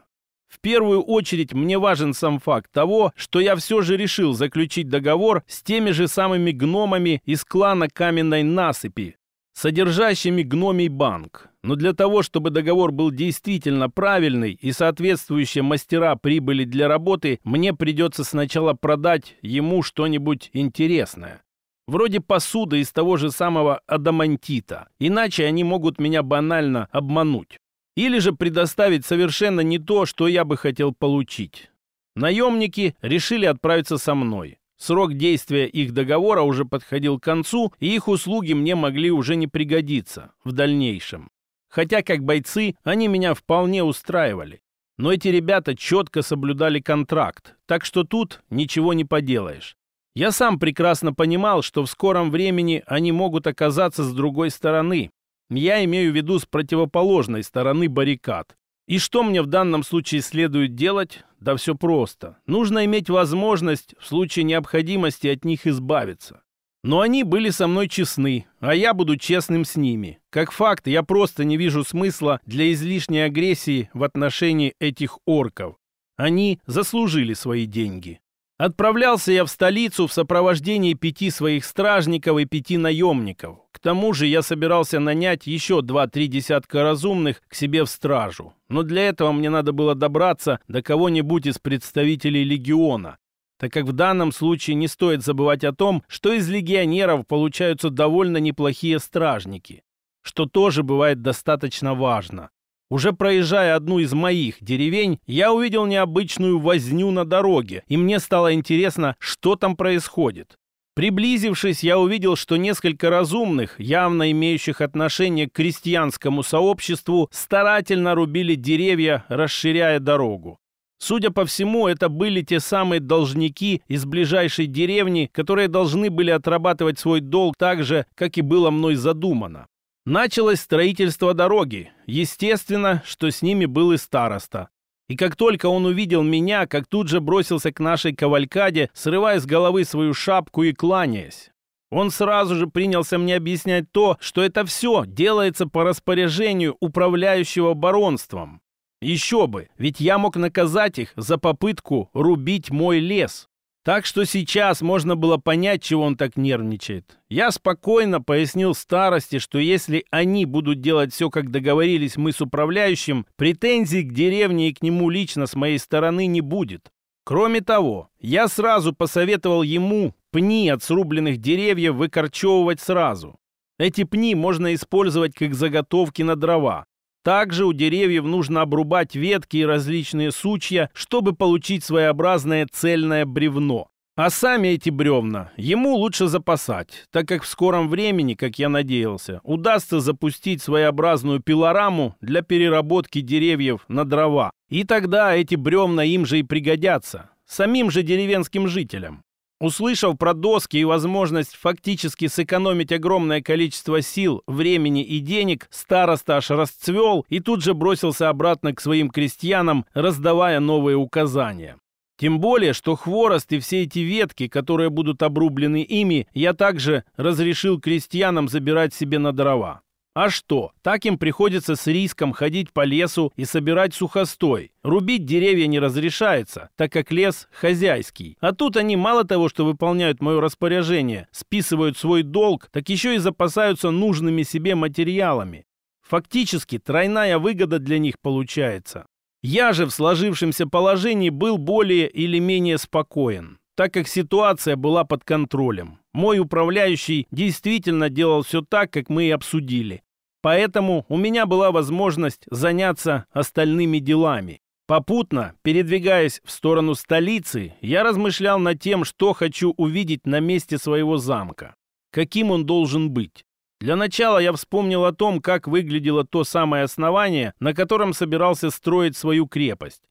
[SPEAKER 1] В первую очередь мне важен сам факт того, что я все же решил заключить договор с теми же самыми гномами из клана Каменной Насыпи, содержащими гномий банк. Но для того, чтобы договор был действительно правильный и соответствующие мастера прибыли для работы, мне придется сначала продать ему что-нибудь интересное. Вроде посуды из того же самого адамантита. Иначе они могут меня банально обмануть или же предоставить совершенно не то, что я бы хотел получить. Наемники решили отправиться со мной. Срок действия их договора уже подходил к концу, и их услуги мне могли уже не пригодиться в дальнейшем. Хотя, как бойцы, они меня вполне устраивали. Но эти ребята четко соблюдали контракт, так что тут ничего не поделаешь. Я сам прекрасно понимал, что в скором времени они могут оказаться с другой стороны, я имею в виду с противоположной стороны баррикад. И что мне в данном случае следует делать? Да все просто. Нужно иметь возможность в случае необходимости от них избавиться. Но они были со мной честны, а я буду честным с ними. Как факт, я просто не вижу смысла для излишней агрессии в отношении этих орков. Они заслужили свои деньги. Отправлялся я в столицу в сопровождении пяти своих стражников и пяти наемников тому же я собирался нанять еще 2-3 десятка разумных к себе в стражу. Но для этого мне надо было добраться до кого-нибудь из представителей легиона, так как в данном случае не стоит забывать о том, что из легионеров получаются довольно неплохие стражники, что тоже бывает достаточно важно. Уже проезжая одну из моих деревень, я увидел необычную возню на дороге, и мне стало интересно, что там происходит. Приблизившись, я увидел, что несколько разумных, явно имеющих отношение к крестьянскому сообществу, старательно рубили деревья, расширяя дорогу. Судя по всему, это были те самые должники из ближайшей деревни, которые должны были отрабатывать свой долг так же, как и было мной задумано. Началось строительство дороги. Естественно, что с ними был и староста. И как только он увидел меня, как тут же бросился к нашей кавалькаде, срывая с головы свою шапку и кланяясь. Он сразу же принялся мне объяснять то, что это все делается по распоряжению управляющего баронством. Еще бы, ведь я мог наказать их за попытку рубить мой лес. Так что сейчас можно было понять, чего он так нервничает. Я спокойно пояснил старости, что если они будут делать все, как договорились мы с управляющим, претензий к деревне и к нему лично с моей стороны не будет. Кроме того, я сразу посоветовал ему пни от срубленных деревьев выкорчевывать сразу. Эти пни можно использовать как заготовки на дрова. Также у деревьев нужно обрубать ветки и различные сучья, чтобы получить своеобразное цельное бревно. А сами эти бревна ему лучше запасать, так как в скором времени, как я надеялся, удастся запустить своеобразную пилораму для переработки деревьев на дрова. И тогда эти бревна им же и пригодятся, самим же деревенским жителям. Услышав про доски и возможность фактически сэкономить огромное количество сил, времени и денег, староста аж расцвел и тут же бросился обратно к своим крестьянам, раздавая новые указания. Тем более, что хворост и все эти ветки, которые будут обрублены ими, я также разрешил крестьянам забирать себе на дрова. А что, так им приходится с риском ходить по лесу и собирать сухостой. Рубить деревья не разрешается, так как лес хозяйский. А тут они мало того, что выполняют мое распоряжение, списывают свой долг, так еще и запасаются нужными себе материалами. Фактически тройная выгода для них получается. Я же в сложившемся положении был более или менее спокоен. Так как ситуация была под контролем, мой управляющий действительно делал все так, как мы и обсудили. Поэтому у меня была возможность заняться остальными делами. Попутно, передвигаясь в сторону столицы, я размышлял над тем, что хочу увидеть на месте своего замка. Каким он должен быть? Для начала я вспомнил о том, как выглядело то самое основание, на котором собирался строить свою крепость.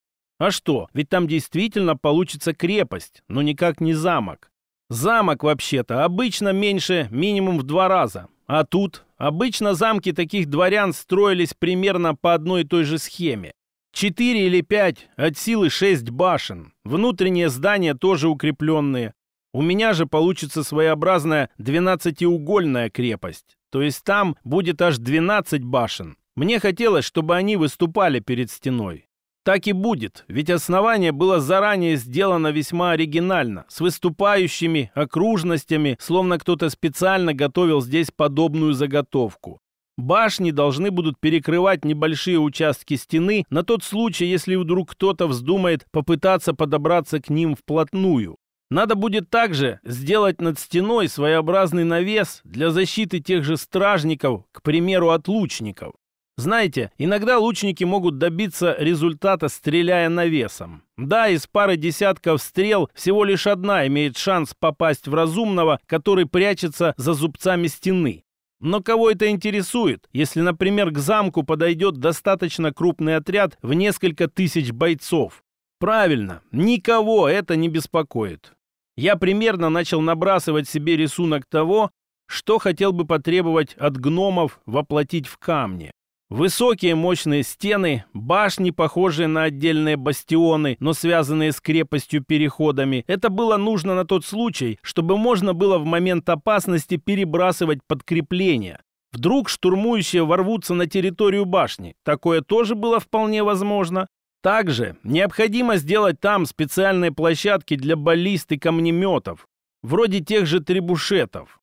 [SPEAKER 1] А что, ведь там действительно получится крепость, но никак не замок. Замок вообще-то обычно меньше минимум в два раза. А тут обычно замки таких дворян строились примерно по одной и той же схеме. Четыре или пять, от силы шесть башен. Внутренние здания тоже укрепленные. У меня же получится своеобразная двенадцатиугольная крепость. То есть там будет аж 12 башен. Мне хотелось, чтобы они выступали перед стеной. Так и будет, ведь основание было заранее сделано весьма оригинально, с выступающими окружностями, словно кто-то специально готовил здесь подобную заготовку. Башни должны будут перекрывать небольшие участки стены на тот случай, если вдруг кто-то вздумает попытаться подобраться к ним вплотную. Надо будет также сделать над стеной своеобразный навес для защиты тех же стражников, к примеру, от лучников. Знаете, иногда лучники могут добиться результата, стреляя навесом. Да, из пары десятков стрел всего лишь одна имеет шанс попасть в разумного, который прячется за зубцами стены. Но кого это интересует, если, например, к замку подойдет достаточно крупный отряд в несколько тысяч бойцов? Правильно, никого это не беспокоит. Я примерно начал набрасывать себе рисунок того, что хотел бы потребовать от гномов воплотить в камне. Высокие мощные стены, башни, похожие на отдельные бастионы, но связанные с крепостью переходами. Это было нужно на тот случай, чтобы можно было в момент опасности перебрасывать подкрепления. Вдруг штурмующие ворвутся на территорию башни. Такое тоже было вполне возможно. Также необходимо сделать там специальные площадки для баллист и камнеметов, вроде тех же трибушетов.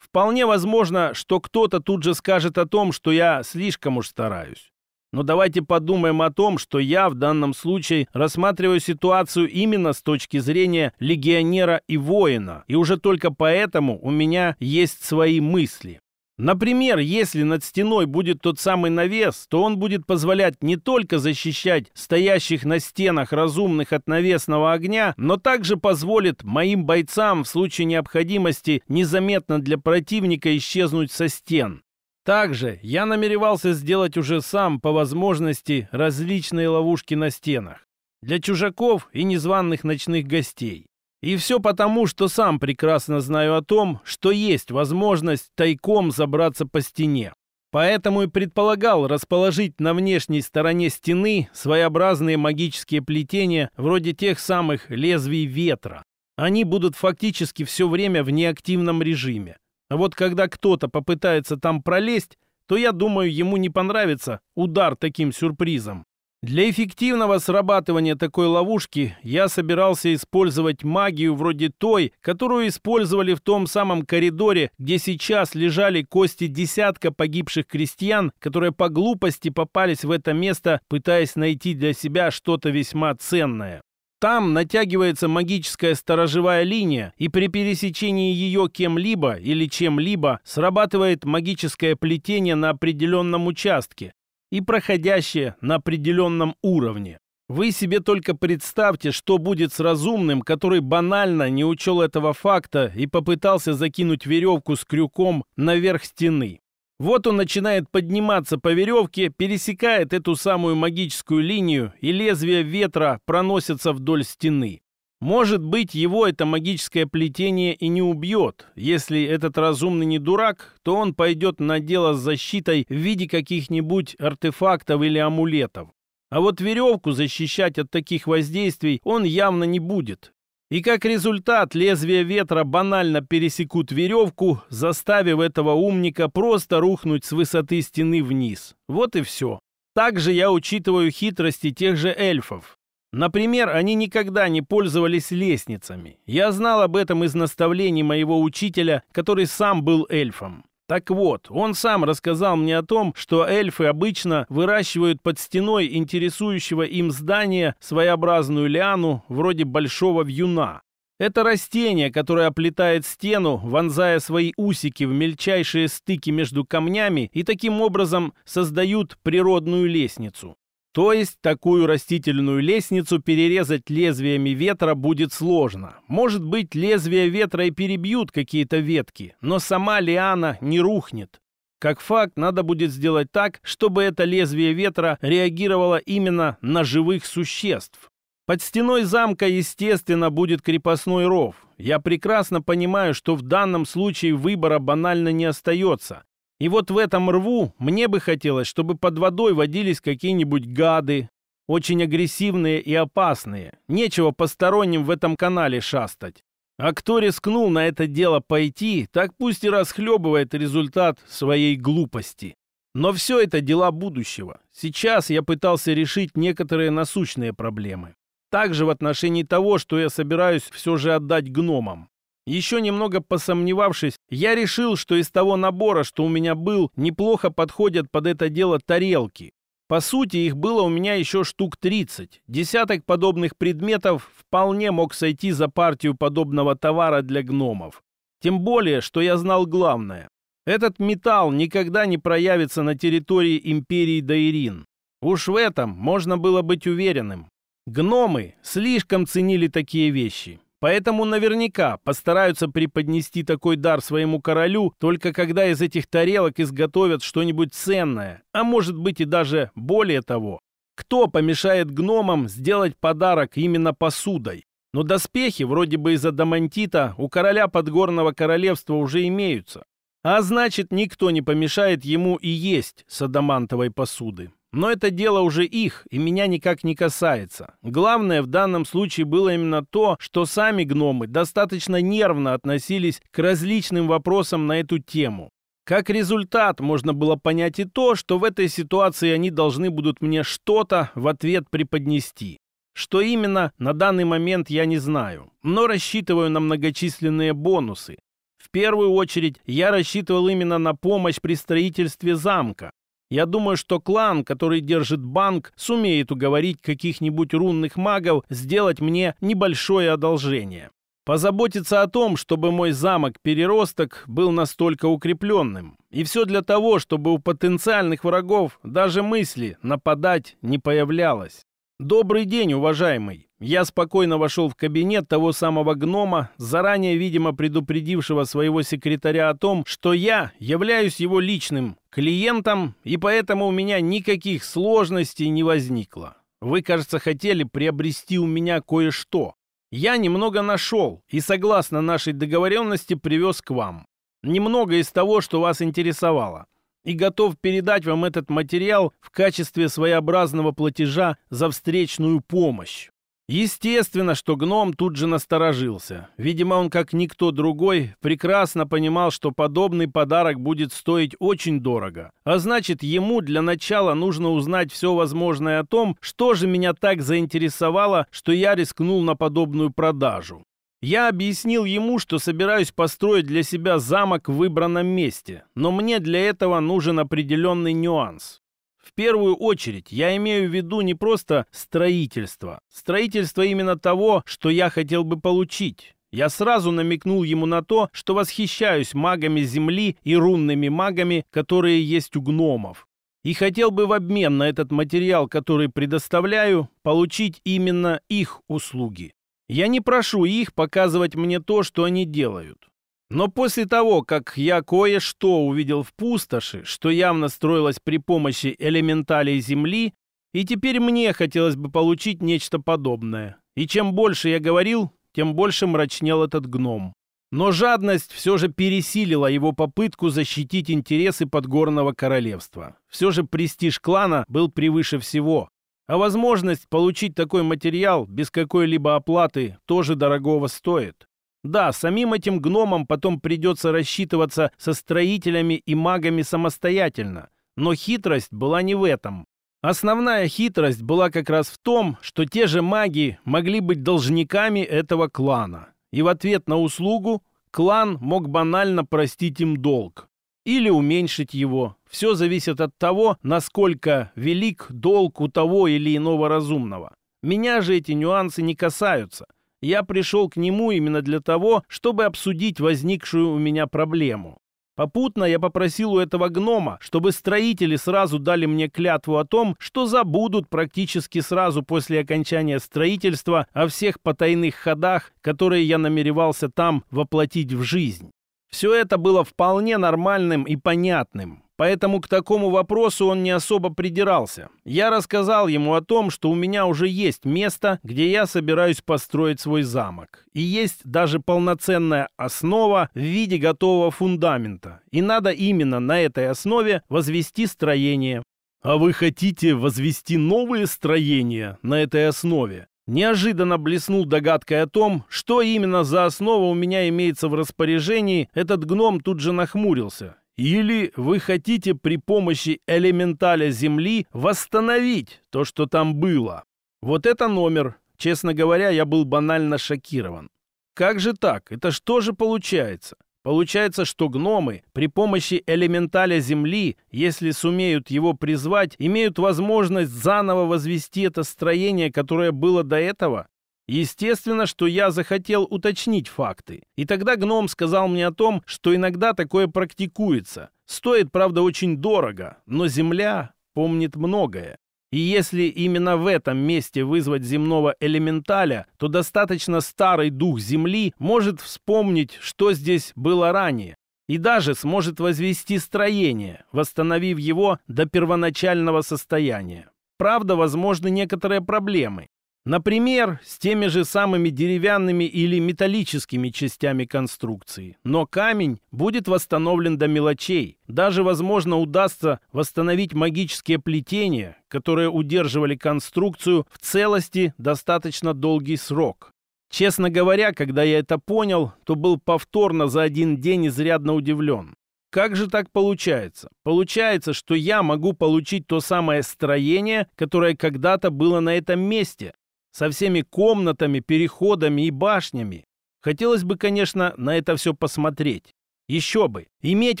[SPEAKER 1] Вполне возможно, что кто-то тут же скажет о том, что я слишком уж стараюсь. Но давайте подумаем о том, что я в данном случае рассматриваю ситуацию именно с точки зрения легионера и воина, и уже только поэтому у меня есть свои мысли. Например, если над стеной будет тот самый навес, то он будет позволять не только защищать стоящих на стенах разумных от навесного огня, но также позволит моим бойцам в случае необходимости незаметно для противника исчезнуть со стен. Также я намеревался сделать уже сам по возможности различные ловушки на стенах для чужаков и незваных ночных гостей. И все потому, что сам прекрасно знаю о том, что есть возможность тайком забраться по стене. Поэтому и предполагал расположить на внешней стороне стены своеобразные магические плетения вроде тех самых лезвий ветра. Они будут фактически все время в неактивном режиме. А вот когда кто-то попытается там пролезть, то я думаю, ему не понравится удар таким сюрпризом. Для эффективного срабатывания такой ловушки я собирался использовать магию вроде той, которую использовали в том самом коридоре, где сейчас лежали кости десятка погибших крестьян, которые по глупости попались в это место, пытаясь найти для себя что-то весьма ценное. Там натягивается магическая сторожевая линия, и при пересечении ее кем-либо или чем-либо срабатывает магическое плетение на определенном участке, и проходящее на определенном уровне. Вы себе только представьте, что будет с разумным, который банально не учел этого факта и попытался закинуть веревку с крюком наверх стены. Вот он начинает подниматься по веревке, пересекает эту самую магическую линию, и лезвие ветра проносится вдоль стены. Может быть, его это магическое плетение и не убьет. Если этот разумный не дурак, то он пойдет на дело с защитой в виде каких-нибудь артефактов или амулетов. А вот веревку защищать от таких воздействий он явно не будет. И как результат, лезвие ветра банально пересекут веревку, заставив этого умника просто рухнуть с высоты стены вниз. Вот и все. Также я учитываю хитрости тех же эльфов. Например, они никогда не пользовались лестницами. Я знал об этом из наставлений моего учителя, который сам был эльфом. Так вот, он сам рассказал мне о том, что эльфы обычно выращивают под стеной интересующего им здания своеобразную лиану вроде большого вьюна. Это растение, которое оплетает стену, вонзая свои усики в мельчайшие стыки между камнями и таким образом создают природную лестницу. То есть такую растительную лестницу перерезать лезвиями ветра будет сложно. Может быть, лезвия ветра и перебьют какие-то ветки, но сама лиана не рухнет. Как факт, надо будет сделать так, чтобы это лезвие ветра реагировало именно на живых существ. Под стеной замка, естественно, будет крепостной ров. Я прекрасно понимаю, что в данном случае выбора банально не остается. И вот в этом рву мне бы хотелось, чтобы под водой водились какие-нибудь гады, очень агрессивные и опасные. Нечего посторонним в этом канале шастать. А кто рискнул на это дело пойти, так пусть и расхлебывает результат своей глупости. Но все это дела будущего. Сейчас я пытался решить некоторые насущные проблемы. Также в отношении того, что я собираюсь все же отдать гномам. Еще немного посомневавшись, я решил, что из того набора, что у меня был, неплохо подходят под это дело тарелки. По сути, их было у меня еще штук 30. Десяток подобных предметов вполне мог сойти за партию подобного товара для гномов. Тем более, что я знал главное. Этот металл никогда не проявится на территории империи Дайрин. Уж в этом можно было быть уверенным. Гномы слишком ценили такие вещи. Поэтому наверняка постараются преподнести такой дар своему королю, только когда из этих тарелок изготовят что-нибудь ценное, а может быть и даже более того. Кто помешает гномам сделать подарок именно посудой? Но доспехи, вроде бы из адамантита, у короля подгорного королевства уже имеются. А значит, никто не помешает ему и есть с адамантовой посуды. Но это дело уже их и меня никак не касается. Главное в данном случае было именно то, что сами гномы достаточно нервно относились к различным вопросам на эту тему. Как результат, можно было понять и то, что в этой ситуации они должны будут мне что-то в ответ преподнести. Что именно, на данный момент я не знаю, но рассчитываю на многочисленные бонусы. В первую очередь, я рассчитывал именно на помощь при строительстве замка, я думаю, что клан, который держит банк, сумеет уговорить каких-нибудь рунных магов сделать мне небольшое одолжение. Позаботиться о том, чтобы мой замок Переросток был настолько укрепленным. И все для того, чтобы у потенциальных врагов даже мысли нападать не появлялось. Добрый день, уважаемый. Я спокойно вошел в кабинет того самого гнома, заранее, видимо, предупредившего своего секретаря о том, что я являюсь его личным клиентом, и поэтому у меня никаких сложностей не возникло. Вы, кажется, хотели приобрести у меня кое-что. Я немного нашел и, согласно нашей договоренности, привез к вам. Немного из того, что вас интересовало и готов передать вам этот материал в качестве своеобразного платежа за встречную помощь. Естественно, что гном тут же насторожился. Видимо, он, как никто другой, прекрасно понимал, что подобный подарок будет стоить очень дорого. А значит, ему для начала нужно узнать все возможное о том, что же меня так заинтересовало, что я рискнул на подобную продажу. Я объяснил ему, что собираюсь построить для себя замок в выбранном месте, но мне для этого нужен определенный нюанс. В первую очередь я имею в виду не просто строительство. Строительство именно того, что я хотел бы получить. Я сразу намекнул ему на то, что восхищаюсь магами Земли и рунными магами, которые есть у гномов. И хотел бы в обмен на этот материал, который предоставляю, получить именно их услуги. Я не прошу их показывать мне то, что они делают. Но после того, как я кое-что увидел в пустоши, что явно строилось при помощи элементалей Земли, и теперь мне хотелось бы получить нечто подобное. И чем больше я говорил, тем больше мрачнел этот гном. Но жадность все же пересилила его попытку защитить интересы подгорного королевства. Все же престиж клана был превыше всего. А возможность получить такой материал без какой-либо оплаты тоже дорогого стоит. Да, самим этим гномам потом придется рассчитываться со строителями и магами самостоятельно. Но хитрость была не в этом. Основная хитрость была как раз в том, что те же маги могли быть должниками этого клана. И в ответ на услугу клан мог банально простить им долг. Или уменьшить его. Все зависит от того, насколько велик долг у того или иного разумного. Меня же эти нюансы не касаются – я пришел к нему именно для того, чтобы обсудить возникшую у меня проблему. Попутно я попросил у этого гнома, чтобы строители сразу дали мне клятву о том, что забудут практически сразу после окончания строительства о всех потайных ходах, которые я намеревался там воплотить в жизнь. Все это было вполне нормальным и понятным поэтому к такому вопросу он не особо придирался. Я рассказал ему о том, что у меня уже есть место, где я собираюсь построить свой замок. И есть даже полноценная основа в виде готового фундамента. И надо именно на этой основе возвести строение. А вы хотите возвести новые строения на этой основе? Неожиданно блеснул догадкой о том, что именно за основа у меня имеется в распоряжении, этот гном тут же нахмурился или вы хотите при помощи элементаля Земли восстановить то, что там было? Вот это номер. Честно говоря, я был банально шокирован. Как же так? Это что же получается? Получается, что гномы при помощи элементаля Земли, если сумеют его призвать, имеют возможность заново возвести это строение, которое было до этого? Естественно, что я захотел уточнить факты. И тогда гном сказал мне о том, что иногда такое практикуется. Стоит, правда, очень дорого, но Земля помнит многое. И если именно в этом месте вызвать земного элементаля, то достаточно старый дух Земли может вспомнить, что здесь было ранее, и даже сможет возвести строение, восстановив его до первоначального состояния. Правда, возможны некоторые проблемы. Например, с теми же самыми деревянными или металлическими частями конструкции. Но камень будет восстановлен до мелочей. Даже, возможно, удастся восстановить магические плетения, которые удерживали конструкцию в целости достаточно долгий срок. Честно говоря, когда я это понял, то был повторно за один день изрядно удивлен. Как же так получается? Получается, что я могу получить то самое строение, которое когда-то было на этом месте, со всеми комнатами, переходами и башнями. Хотелось бы, конечно, на это все посмотреть. Еще бы, иметь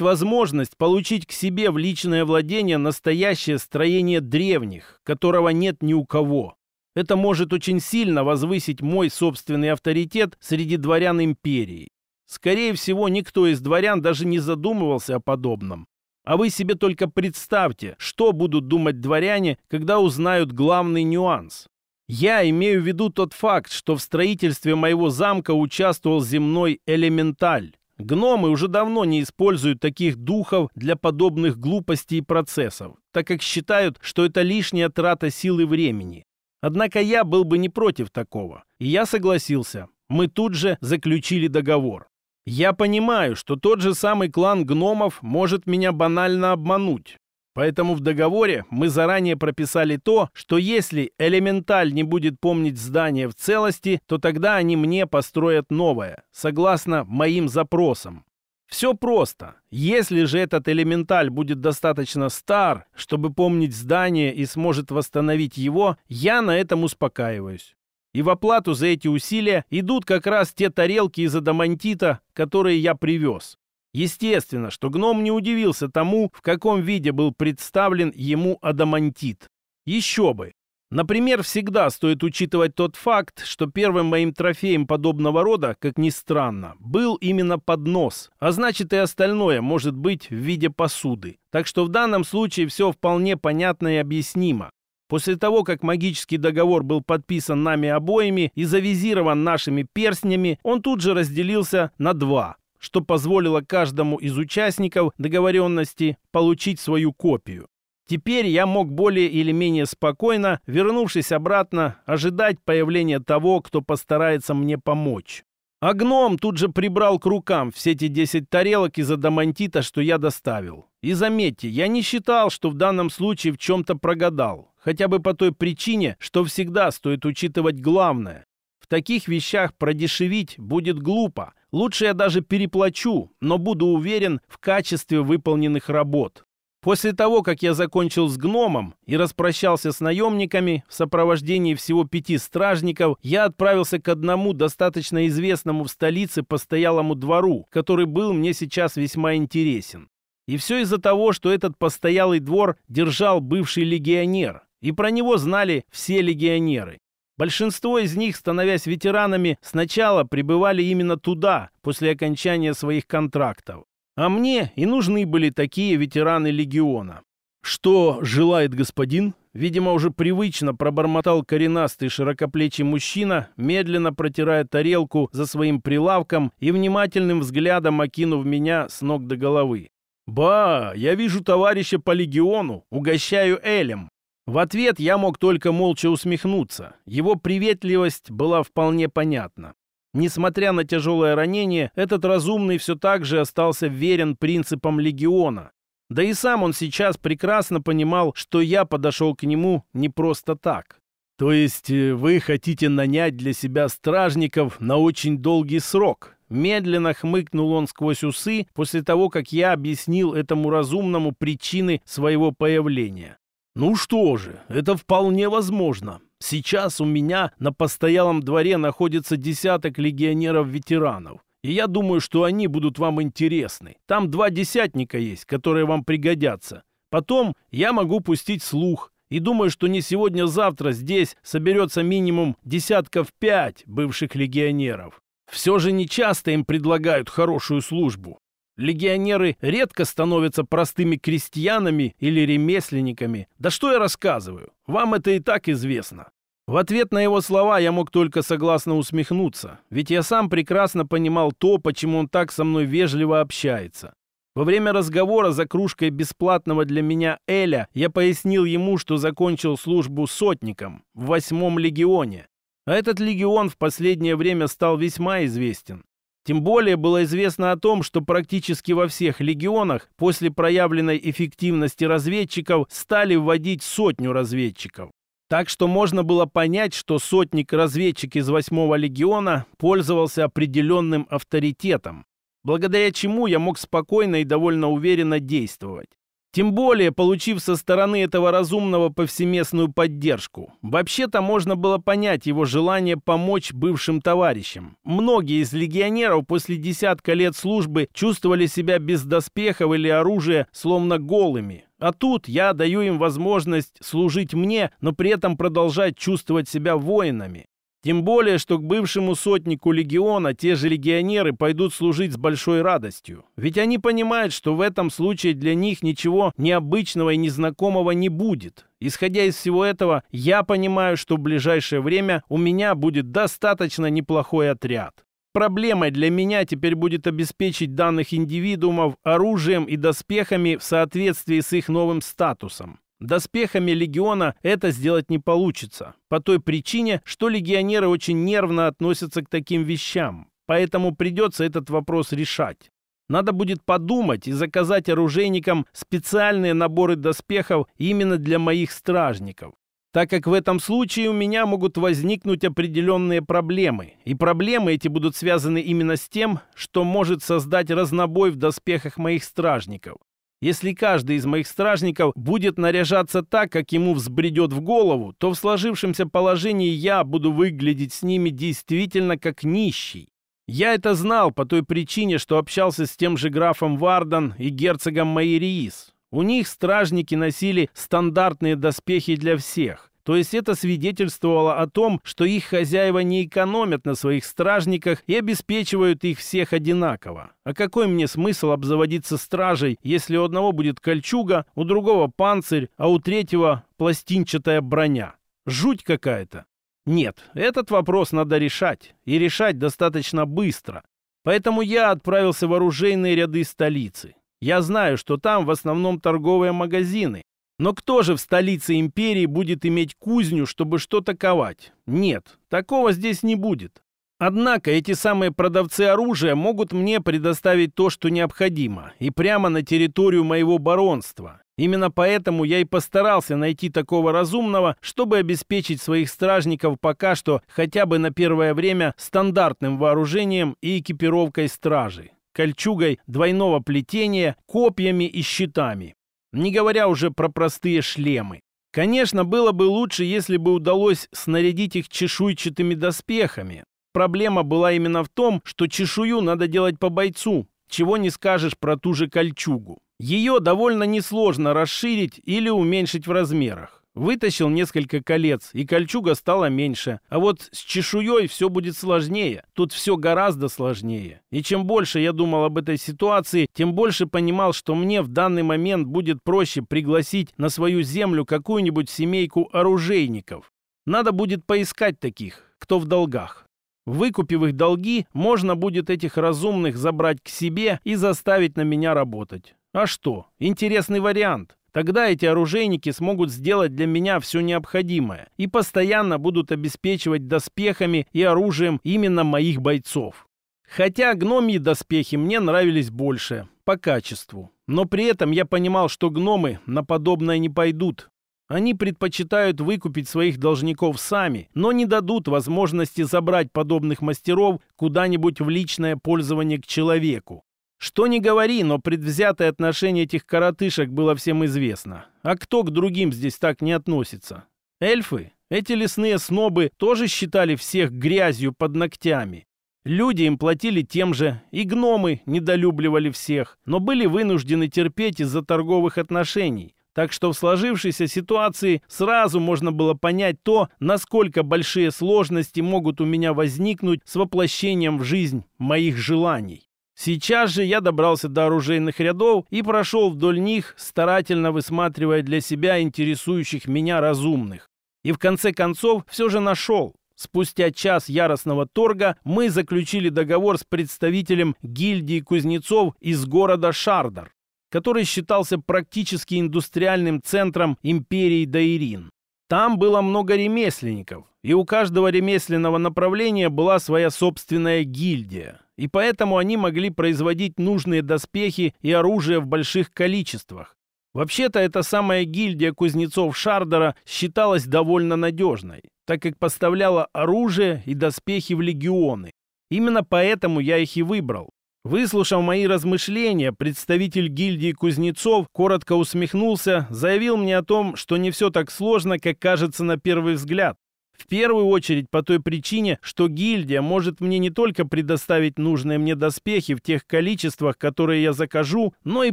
[SPEAKER 1] возможность получить к себе в личное владение настоящее строение древних, которого нет ни у кого. Это может очень сильно возвысить мой собственный авторитет среди дворян империи. Скорее всего, никто из дворян даже не задумывался о подобном. А вы себе только представьте, что будут думать дворяне, когда узнают главный нюанс. Я имею в виду тот факт, что в строительстве моего замка участвовал земной элементаль. Гномы уже давно не используют таких духов для подобных глупостей и процессов, так как считают, что это лишняя трата сил и времени. Однако я был бы не против такого. И я согласился. Мы тут же заключили договор. Я понимаю, что тот же самый клан гномов может меня банально обмануть, Поэтому в договоре мы заранее прописали то, что если элементаль не будет помнить здание в целости, то тогда они мне построят новое, согласно моим запросам. Все просто. Если же этот элементаль будет достаточно стар, чтобы помнить здание и сможет восстановить его, я на этом успокаиваюсь. И в оплату за эти усилия идут как раз те тарелки из адамантита, которые я привез. Естественно, что гном не удивился тому, в каком виде был представлен ему адамантит. Еще бы! Например, всегда стоит учитывать тот факт, что первым моим трофеем подобного рода, как ни странно, был именно поднос, а значит и остальное может быть в виде посуды. Так что в данном случае все вполне понятно и объяснимо. После того, как магический договор был подписан нами обоими и завизирован нашими перстнями, он тут же разделился на два что позволило каждому из участников договоренности получить свою копию. Теперь я мог более или менее спокойно, вернувшись обратно, ожидать появления того, кто постарается мне помочь. А гном тут же прибрал к рукам все эти 10 тарелок из адамантита, что я доставил. И заметьте, я не считал, что в данном случае в чем-то прогадал. Хотя бы по той причине, что всегда стоит учитывать главное. В таких вещах продешевить будет глупо. Лучше я даже переплачу, но буду уверен в качестве выполненных работ. После того, как я закончил с гномом и распрощался с наемниками в сопровождении всего пяти стражников, я отправился к одному достаточно известному в столице постоялому двору, который был мне сейчас весьма интересен. И все из-за того, что этот постоялый двор держал бывший легионер, и про него знали все легионеры. Большинство из них, становясь ветеранами, сначала прибывали именно туда, после окончания своих контрактов. А мне и нужны были такие ветераны легиона. «Что желает господин?» Видимо, уже привычно пробормотал коренастый широкоплечий мужчина, медленно протирая тарелку за своим прилавком и внимательным взглядом окинув меня с ног до головы. «Ба, я вижу товарища по легиону, угощаю Элем. В ответ я мог только молча усмехнуться. Его приветливость была вполне понятна. Несмотря на тяжелое ранение, этот разумный все так же остался верен принципам легиона. Да и сам он сейчас прекрасно понимал, что я подошел к нему не просто так. То есть э, вы хотите нанять для себя стражников на очень долгий срок? Медленно хмыкнул он сквозь усы после того, как я объяснил этому разумному причины своего появления. «Ну что же, это вполне возможно. Сейчас у меня на постоялом дворе находится десяток легионеров-ветеранов. И я думаю, что они будут вам интересны. Там два десятника есть, которые вам пригодятся. Потом я могу пустить слух. И думаю, что не сегодня-завтра здесь соберется минимум десятков пять бывших легионеров. Все же нечасто им предлагают хорошую службу. Легионеры редко становятся простыми крестьянами или ремесленниками. Да что я рассказываю? Вам это и так известно. В ответ на его слова я мог только согласно усмехнуться, ведь я сам прекрасно понимал то, почему он так со мной вежливо общается. Во время разговора за кружкой бесплатного для меня Эля я пояснил ему, что закончил службу сотником в восьмом легионе. А этот легион в последнее время стал весьма известен. Тем более было известно о том, что практически во всех легионах после проявленной эффективности разведчиков стали вводить сотню разведчиков. Так что можно было понять, что сотник-разведчик из 8-го легиона пользовался определенным авторитетом, благодаря чему я мог спокойно и довольно уверенно действовать. Тем более, получив со стороны этого разумного повсеместную поддержку. Вообще-то можно было понять его желание помочь бывшим товарищам. Многие из легионеров после десятка лет службы чувствовали себя без доспехов или оружия, словно голыми. А тут я даю им возможность служить мне, но при этом продолжать чувствовать себя воинами. Тем более, что к бывшему сотнику легиона те же легионеры пойдут служить с большой радостью. Ведь они понимают, что в этом случае для них ничего необычного и незнакомого не будет. Исходя из всего этого, я понимаю, что в ближайшее время у меня будет достаточно неплохой отряд. Проблемой для меня теперь будет обеспечить данных индивидуумов оружием и доспехами в соответствии с их новым статусом. Доспехами легиона это сделать не получится, по той причине, что легионеры очень нервно относятся к таким вещам, поэтому придется этот вопрос решать. Надо будет подумать и заказать оружейникам специальные наборы доспехов именно для моих стражников так как в этом случае у меня могут возникнуть определенные проблемы. И проблемы эти будут связаны именно с тем, что может создать разнобой в доспехах моих стражников. Если каждый из моих стражников будет наряжаться так, как ему взбредет в голову, то в сложившемся положении я буду выглядеть с ними действительно как нищий. Я это знал по той причине, что общался с тем же графом Вардан и герцогом Майриис. У них стражники носили стандартные доспехи для всех. То есть это свидетельствовало о том, что их хозяева не экономят на своих стражниках и обеспечивают их всех одинаково. А какой мне смысл обзаводиться стражей, если у одного будет кольчуга, у другого панцирь, а у третьего пластинчатая броня? Жуть какая-то. Нет, этот вопрос надо решать. И решать достаточно быстро. Поэтому я отправился в оружейные ряды столицы. Я знаю, что там в основном торговые магазины, но кто же в столице империи будет иметь кузню, чтобы что-то ковать? Нет, такого здесь не будет. Однако эти самые продавцы оружия могут мне предоставить то, что необходимо, и прямо на территорию моего баронства. Именно поэтому я и постарался найти такого разумного, чтобы обеспечить своих стражников пока что хотя бы на первое время стандартным вооружением и экипировкой стражи кольчугой двойного плетения, копьями и щитами не говоря уже про простые шлемы. Конечно, было бы лучше, если бы удалось снарядить их чешуйчатыми доспехами. Проблема была именно в том, что чешую надо делать по бойцу, чего не скажешь про ту же кольчугу. Ее довольно несложно расширить или уменьшить в размерах. Вытащил несколько колец, и кольчуга стала меньше. А вот с чешуей все будет сложнее. Тут все гораздо сложнее. И чем больше я думал об этой ситуации, тем больше понимал, что мне в данный момент будет проще пригласить на свою землю какую-нибудь семейку оружейников. Надо будет поискать таких, кто в долгах. Выкупив их долги, можно будет этих разумных забрать к себе и заставить на меня работать. А что? Интересный вариант. Тогда эти оружейники смогут сделать для меня все необходимое и постоянно будут обеспечивать доспехами и оружием именно моих бойцов. Хотя гномьи доспехи мне нравились больше, по качеству. Но при этом я понимал, что гномы на подобное не пойдут. Они предпочитают выкупить своих должников сами, но не дадут возможности забрать подобных мастеров куда-нибудь в личное пользование к человеку. Что не говори, но предвзятое отношение этих коротышек было всем известно. А кто к другим здесь так не относится? Эльфы, эти лесные снобы, тоже считали всех грязью под ногтями. Люди им платили тем же, и гномы недолюбливали всех, но были вынуждены терпеть из-за торговых отношений. Так что в сложившейся ситуации сразу можно было понять то, насколько большие сложности могут у меня возникнуть с воплощением в жизнь моих желаний. Сейчас же я добрался до оружейных рядов и прошел вдоль них, старательно высматривая для себя интересующих меня разумных. И в конце концов все же нашел. Спустя час яростного торга мы заключили договор с представителем гильдии кузнецов из города Шардар, который считался практически индустриальным центром империи Даирин. Там было много ремесленников, и у каждого ремесленного направления была своя собственная гильдия и поэтому они могли производить нужные доспехи и оружие в больших количествах. Вообще-то эта самая гильдия кузнецов Шардера считалась довольно надежной, так как поставляла оружие и доспехи в легионы. Именно поэтому я их и выбрал. Выслушав мои размышления, представитель гильдии кузнецов коротко усмехнулся, заявил мне о том, что не все так сложно, как кажется на первый взгляд. В первую очередь по той причине, что гильдия может мне не только предоставить нужные мне доспехи в тех количествах, которые я закажу, но и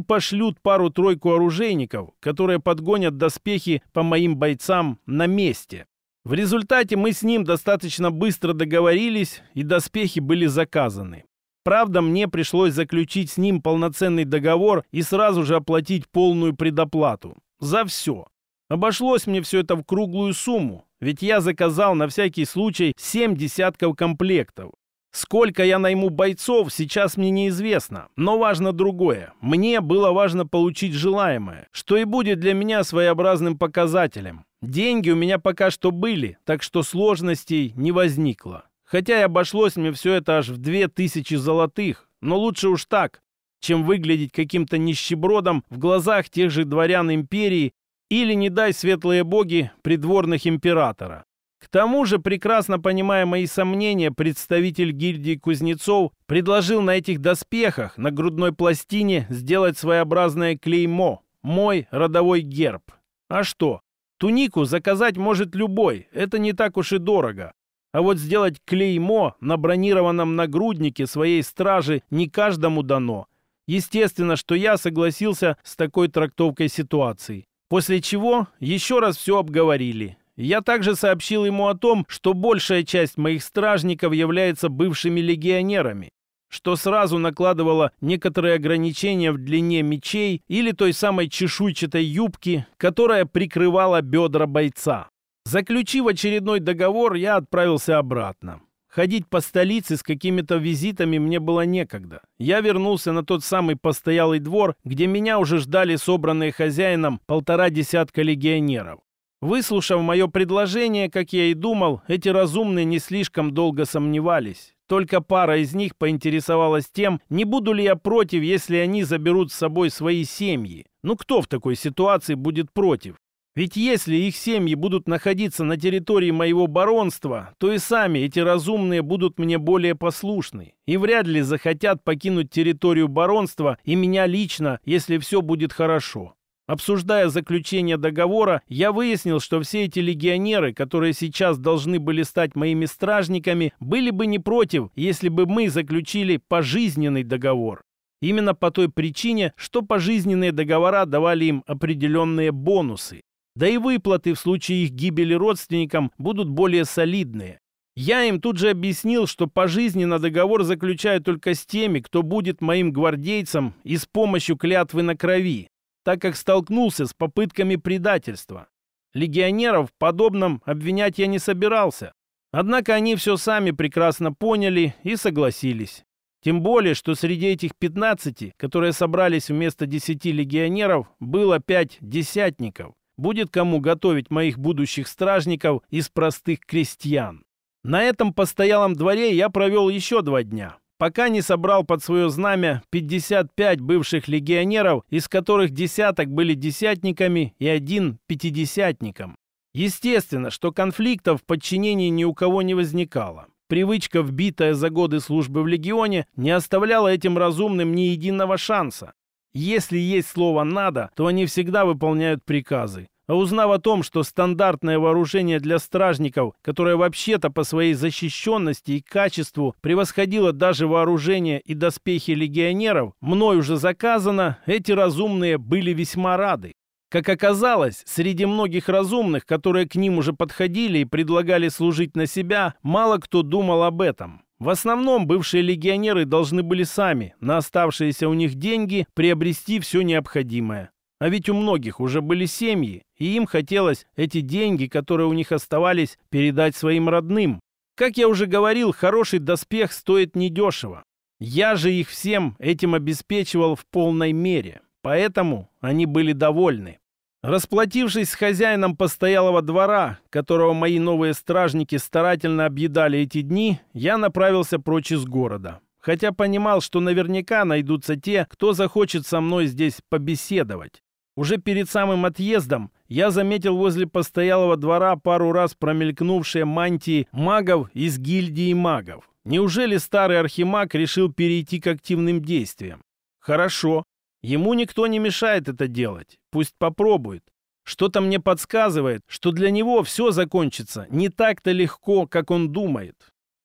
[SPEAKER 1] пошлют пару-тройку оружейников, которые подгонят доспехи по моим бойцам на месте. В результате мы с ним достаточно быстро договорились, и доспехи были заказаны. Правда, мне пришлось заключить с ним полноценный договор и сразу же оплатить полную предоплату. За все. Обошлось мне все это в круглую сумму, ведь я заказал на всякий случай семь десятков комплектов. Сколько я найму бойцов, сейчас мне неизвестно. Но важно другое. Мне было важно получить желаемое, что и будет для меня своеобразным показателем. Деньги у меня пока что были, так что сложностей не возникло. Хотя и обошлось мне все это аж в две тысячи золотых, но лучше уж так, чем выглядеть каким-то нищебродом в глазах тех же дворян империи или, не дай светлые боги, придворных императора. К тому же, прекрасно понимая мои сомнения, представитель гильдии кузнецов предложил на этих доспехах на грудной пластине сделать своеобразное клеймо «Мой родовой герб». А что? Тунику заказать может любой, это не так уж и дорого. А вот сделать клеймо на бронированном нагруднике своей стражи не каждому дано. Естественно, что я согласился с такой трактовкой ситуации после чего еще раз все обговорили. Я также сообщил ему о том, что большая часть моих стражников является бывшими легионерами, что сразу накладывало некоторые ограничения в длине мечей или той самой чешуйчатой юбки, которая прикрывала бедра бойца. Заключив очередной договор, я отправился обратно. Ходить по столице с какими-то визитами мне было некогда. Я вернулся на тот самый постоялый двор, где меня уже ждали собранные хозяином полтора десятка легионеров. Выслушав мое предложение, как я и думал, эти разумные не слишком долго сомневались. Только пара из них поинтересовалась тем, не буду ли я против, если они заберут с собой свои семьи. Ну кто в такой ситуации будет против? Ведь если их семьи будут находиться на территории моего баронства, то и сами эти разумные будут мне более послушны и вряд ли захотят покинуть территорию баронства и меня лично, если все будет хорошо. Обсуждая заключение договора, я выяснил, что все эти легионеры, которые сейчас должны были стать моими стражниками, были бы не против, если бы мы заключили пожизненный договор. Именно по той причине, что пожизненные договора давали им определенные бонусы да и выплаты в случае их гибели родственникам будут более солидные. Я им тут же объяснил, что пожизненно договор заключаю только с теми, кто будет моим гвардейцем и с помощью клятвы на крови, так как столкнулся с попытками предательства. Легионеров в подобном обвинять я не собирался. Однако они все сами прекрасно поняли и согласились. Тем более, что среди этих 15, которые собрались вместо 10 легионеров, было 5 десятников будет кому готовить моих будущих стражников из простых крестьян. На этом постоялом дворе я провел еще два дня, пока не собрал под свое знамя 55 бывших легионеров, из которых десяток были десятниками и один пятидесятником. Естественно, что конфликтов в подчинении ни у кого не возникало. Привычка, вбитая за годы службы в легионе, не оставляла этим разумным ни единого шанса. Если есть слово «надо», то они всегда выполняют приказы. А узнав о том, что стандартное вооружение для стражников, которое вообще-то по своей защищенности и качеству превосходило даже вооружение и доспехи легионеров, мной уже заказано, эти разумные были весьма рады. Как оказалось, среди многих разумных, которые к ним уже подходили и предлагали служить на себя, мало кто думал об этом. В основном бывшие легионеры должны были сами, на оставшиеся у них деньги, приобрести все необходимое. А ведь у многих уже были семьи, и им хотелось эти деньги, которые у них оставались, передать своим родным. Как я уже говорил, хороший доспех стоит недешево. Я же их всем этим обеспечивал в полной мере, поэтому они были довольны. Расплатившись с хозяином постоялого двора, которого мои новые стражники старательно объедали эти дни, я направился прочь из города. Хотя понимал, что наверняка найдутся те, кто захочет со мной здесь побеседовать. Уже перед самым отъездом я заметил возле постоялого двора пару раз промелькнувшие мантии магов из гильдии магов. Неужели старый архимаг решил перейти к активным действиям? Хорошо, Ему никто не мешает это делать. Пусть попробует. Что-то мне подсказывает, что для него все закончится не так-то легко, как он думает.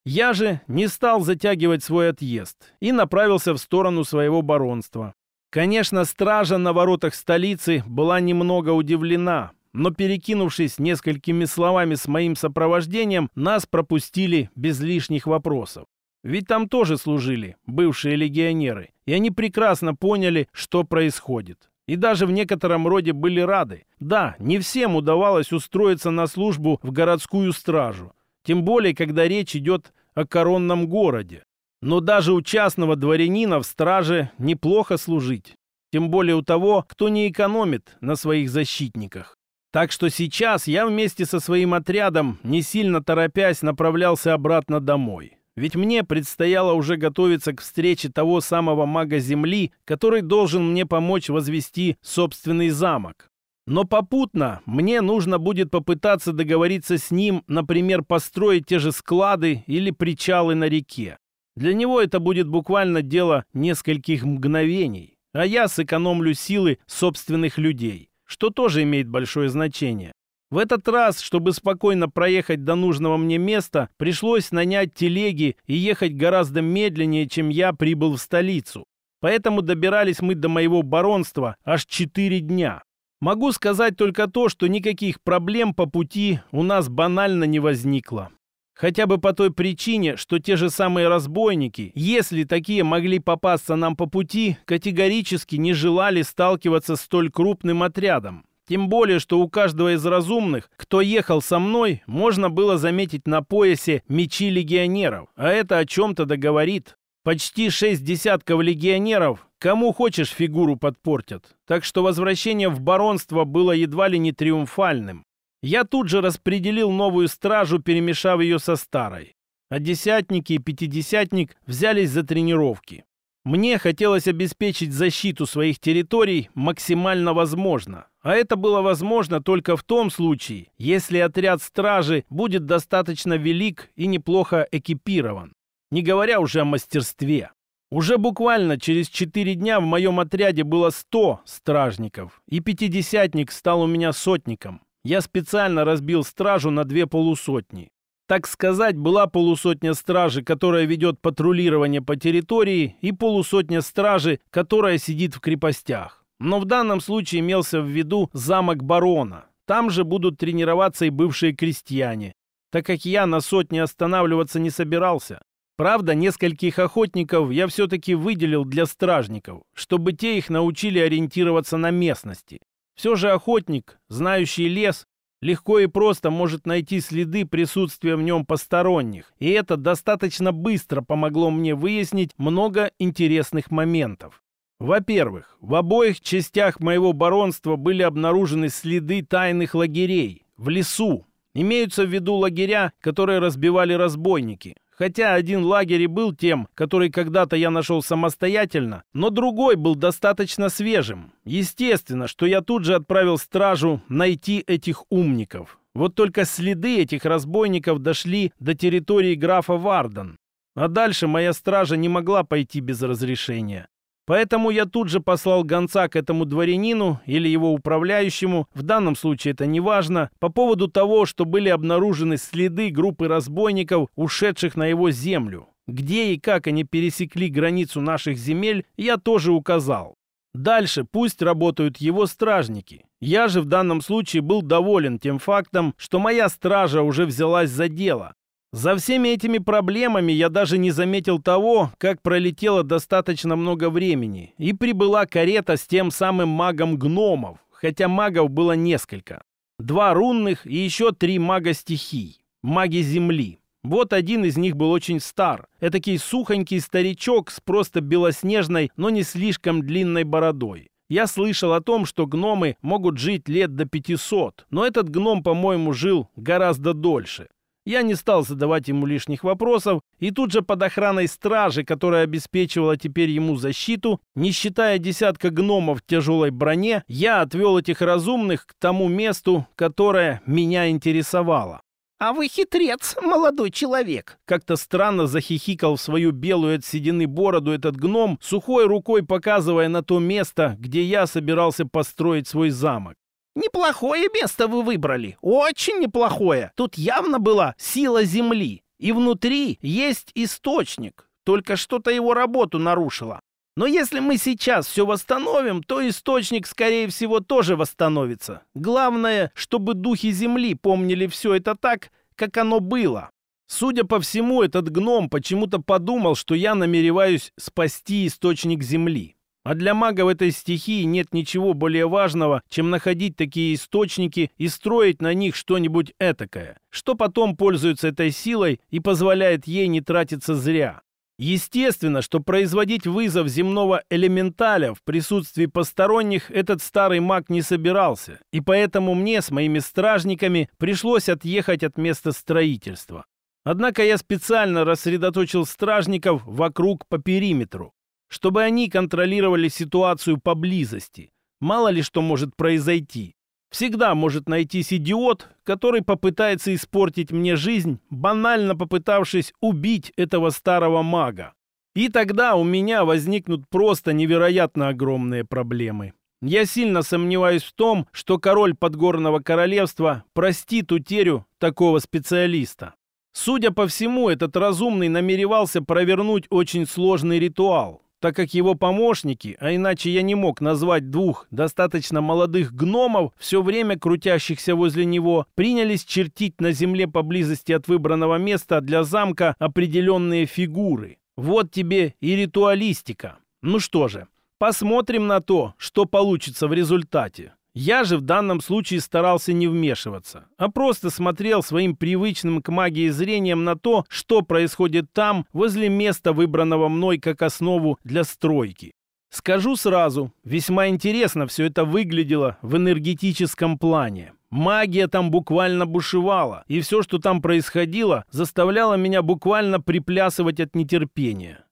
[SPEAKER 1] Я же не стал затягивать свой отъезд и направился в сторону своего баронства. Конечно, стража на воротах столицы была немного удивлена, но перекинувшись несколькими словами с моим сопровождением, нас пропустили без лишних вопросов. Ведь там тоже служили бывшие легионеры, и они прекрасно поняли, что происходит. И даже в некотором роде были рады. Да, не всем удавалось устроиться на службу в городскую стражу. Тем более, когда речь идет о коронном городе. Но даже у частного дворянина в страже неплохо служить. Тем более у того, кто не экономит на своих защитниках. Так что сейчас я вместе со своим отрядом, не сильно торопясь, направлялся обратно домой. Ведь мне предстояло уже готовиться к встрече того самого мага Земли, который должен мне помочь возвести собственный замок. Но попутно мне нужно будет попытаться договориться с ним, например, построить те же склады или причалы на реке. Для него это будет буквально дело нескольких мгновений, а я сэкономлю силы собственных людей, что тоже имеет большое значение. В этот раз, чтобы спокойно проехать до нужного мне места, пришлось нанять телеги и ехать гораздо медленнее, чем я прибыл в столицу. Поэтому добирались мы до моего баронства аж четыре дня. Могу сказать только то, что никаких проблем по пути у нас банально не возникло. Хотя бы по той причине, что те же самые разбойники, если такие могли попасться нам по пути, категорически не желали сталкиваться с столь крупным отрядом. Тем более, что у каждого из разумных, кто ехал со мной, можно было заметить на поясе мечи легионеров. А это о чем-то договорит. Почти шесть десятков легионеров, кому хочешь фигуру подпортят. Так что возвращение в баронство было едва ли не триумфальным. Я тут же распределил новую стражу, перемешав ее со старой. А десятники и пятидесятник взялись за тренировки. Мне хотелось обеспечить защиту своих территорий максимально возможно. А это было возможно только в том случае, если отряд стражи будет достаточно велик и неплохо экипирован. Не говоря уже о мастерстве. Уже буквально через 4 дня в моем отряде было 100 стражников, и пятидесятник стал у меня сотником. Я специально разбил стражу на две полусотни. Так сказать, была полусотня стражи, которая ведет патрулирование по территории, и полусотня стражи, которая сидит в крепостях. Но в данном случае имелся в виду замок барона. Там же будут тренироваться и бывшие крестьяне, так как я на сотне останавливаться не собирался. Правда, нескольких охотников я все-таки выделил для стражников, чтобы те их научили ориентироваться на местности. Все же охотник, знающий лес, Легко и просто может найти следы присутствия в нем посторонних, и это достаточно быстро помогло мне выяснить много интересных моментов. Во-первых, в обоих частях моего баронства были обнаружены следы тайных лагерей в лесу. Имеются в виду лагеря, которые разбивали разбойники. Хотя один лагерь и был тем, который когда-то я нашел самостоятельно, но другой был достаточно свежим. Естественно, что я тут же отправил стражу найти этих умников. Вот только следы этих разбойников дошли до территории графа Варден. А дальше моя стража не могла пойти без разрешения. Поэтому я тут же послал гонца к этому дворянину или его управляющему, в данном случае это не важно, по поводу того, что были обнаружены следы группы разбойников, ушедших на его землю. Где и как они пересекли границу наших земель, я тоже указал. Дальше пусть работают его стражники. Я же в данном случае был доволен тем фактом, что моя стража уже взялась за дело, за всеми этими проблемами я даже не заметил того, как пролетело достаточно много времени, и прибыла карета с тем самым магом гномов, хотя магов было несколько. Два рунных и еще три мага стихий, маги земли. Вот один из них был очень стар, этакий сухонький старичок с просто белоснежной, но не слишком длинной бородой. Я слышал о том, что гномы могут жить лет до 500, но этот гном, по-моему, жил гораздо дольше. Я не стал задавать ему лишних вопросов, и тут же под охраной стражи, которая обеспечивала теперь ему защиту, не считая десятка гномов в тяжелой броне, я отвел этих разумных к тому месту, которое меня интересовало.
[SPEAKER 2] «А вы хитрец, молодой человек!»
[SPEAKER 1] Как-то странно захихикал в свою белую от седины бороду этот гном, сухой рукой показывая на то место, где я собирался построить свой замок.
[SPEAKER 2] Неплохое место вы выбрали, очень неплохое. Тут явно была сила земли, и внутри есть источник, только что-то его работу нарушило. Но если мы сейчас все восстановим, то источник, скорее всего, тоже восстановится. Главное, чтобы духи земли помнили все это так, как оно было. Судя по всему, этот гном почему-то подумал, что я намереваюсь спасти источник земли. А для магов этой стихии нет ничего более важного, чем находить такие источники и строить на них что-нибудь этакое, что потом пользуется этой силой и позволяет ей не тратиться зря. Естественно, что производить вызов земного элементаля в присутствии посторонних этот старый маг не собирался, и поэтому мне с моими стражниками пришлось отъехать от места строительства.
[SPEAKER 1] Однако я специально рассредоточил стражников вокруг по периметру, чтобы они контролировали ситуацию поблизости. Мало ли что может произойти. Всегда может найтись идиот, который попытается испортить мне жизнь, банально попытавшись убить этого старого мага. И тогда у меня возникнут просто невероятно огромные проблемы. Я сильно сомневаюсь в том, что король подгорного королевства простит утерю такого специалиста. Судя по всему, этот разумный намеревался провернуть очень сложный ритуал, так как его помощники, а иначе я не мог назвать двух достаточно молодых гномов, все время крутящихся возле него, принялись чертить на земле поблизости от выбранного места для замка определенные фигуры. Вот тебе и ритуалистика. Ну что же, посмотрим на то, что получится в результате. Я же в данном случае старался не вмешиваться, а просто смотрел своим привычным к магии зрением на то, что происходит там, возле места, выбранного мной как основу для стройки. Скажу сразу, весьма интересно все это выглядело в энергетическом плане. Магия там буквально бушевала, и все, что там происходило, заставляло меня буквально приплясывать от нетерпения.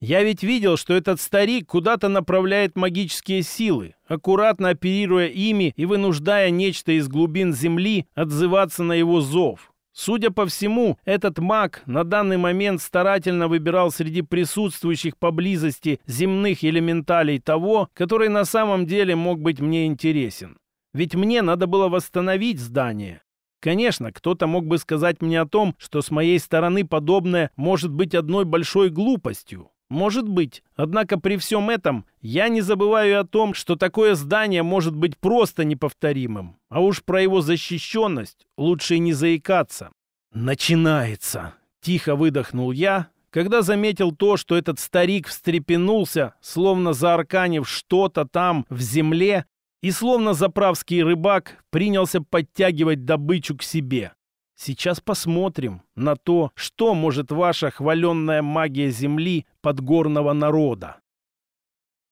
[SPEAKER 1] Я ведь видел, что этот старик куда-то направляет магические силы, аккуратно оперируя ими и вынуждая нечто из глубин земли отзываться на его зов. Судя по всему, этот маг на данный момент старательно выбирал среди присутствующих поблизости земных элементалей того, который на самом деле мог быть мне интересен. Ведь мне надо было восстановить здание. Конечно, кто-то мог бы сказать мне о том, что с моей стороны подобное может быть одной большой глупостью. Может быть. Однако при всем этом я не забываю о том, что такое здание может быть просто неповторимым. А уж про его защищенность лучше и не заикаться. «Начинается!» – тихо выдохнул я, когда заметил то, что этот старик встрепенулся, словно заарканив что-то там в земле, и словно заправский рыбак принялся подтягивать добычу к себе. Сейчас посмотрим на то, что может ваша хваленная магия земли подгорного народа.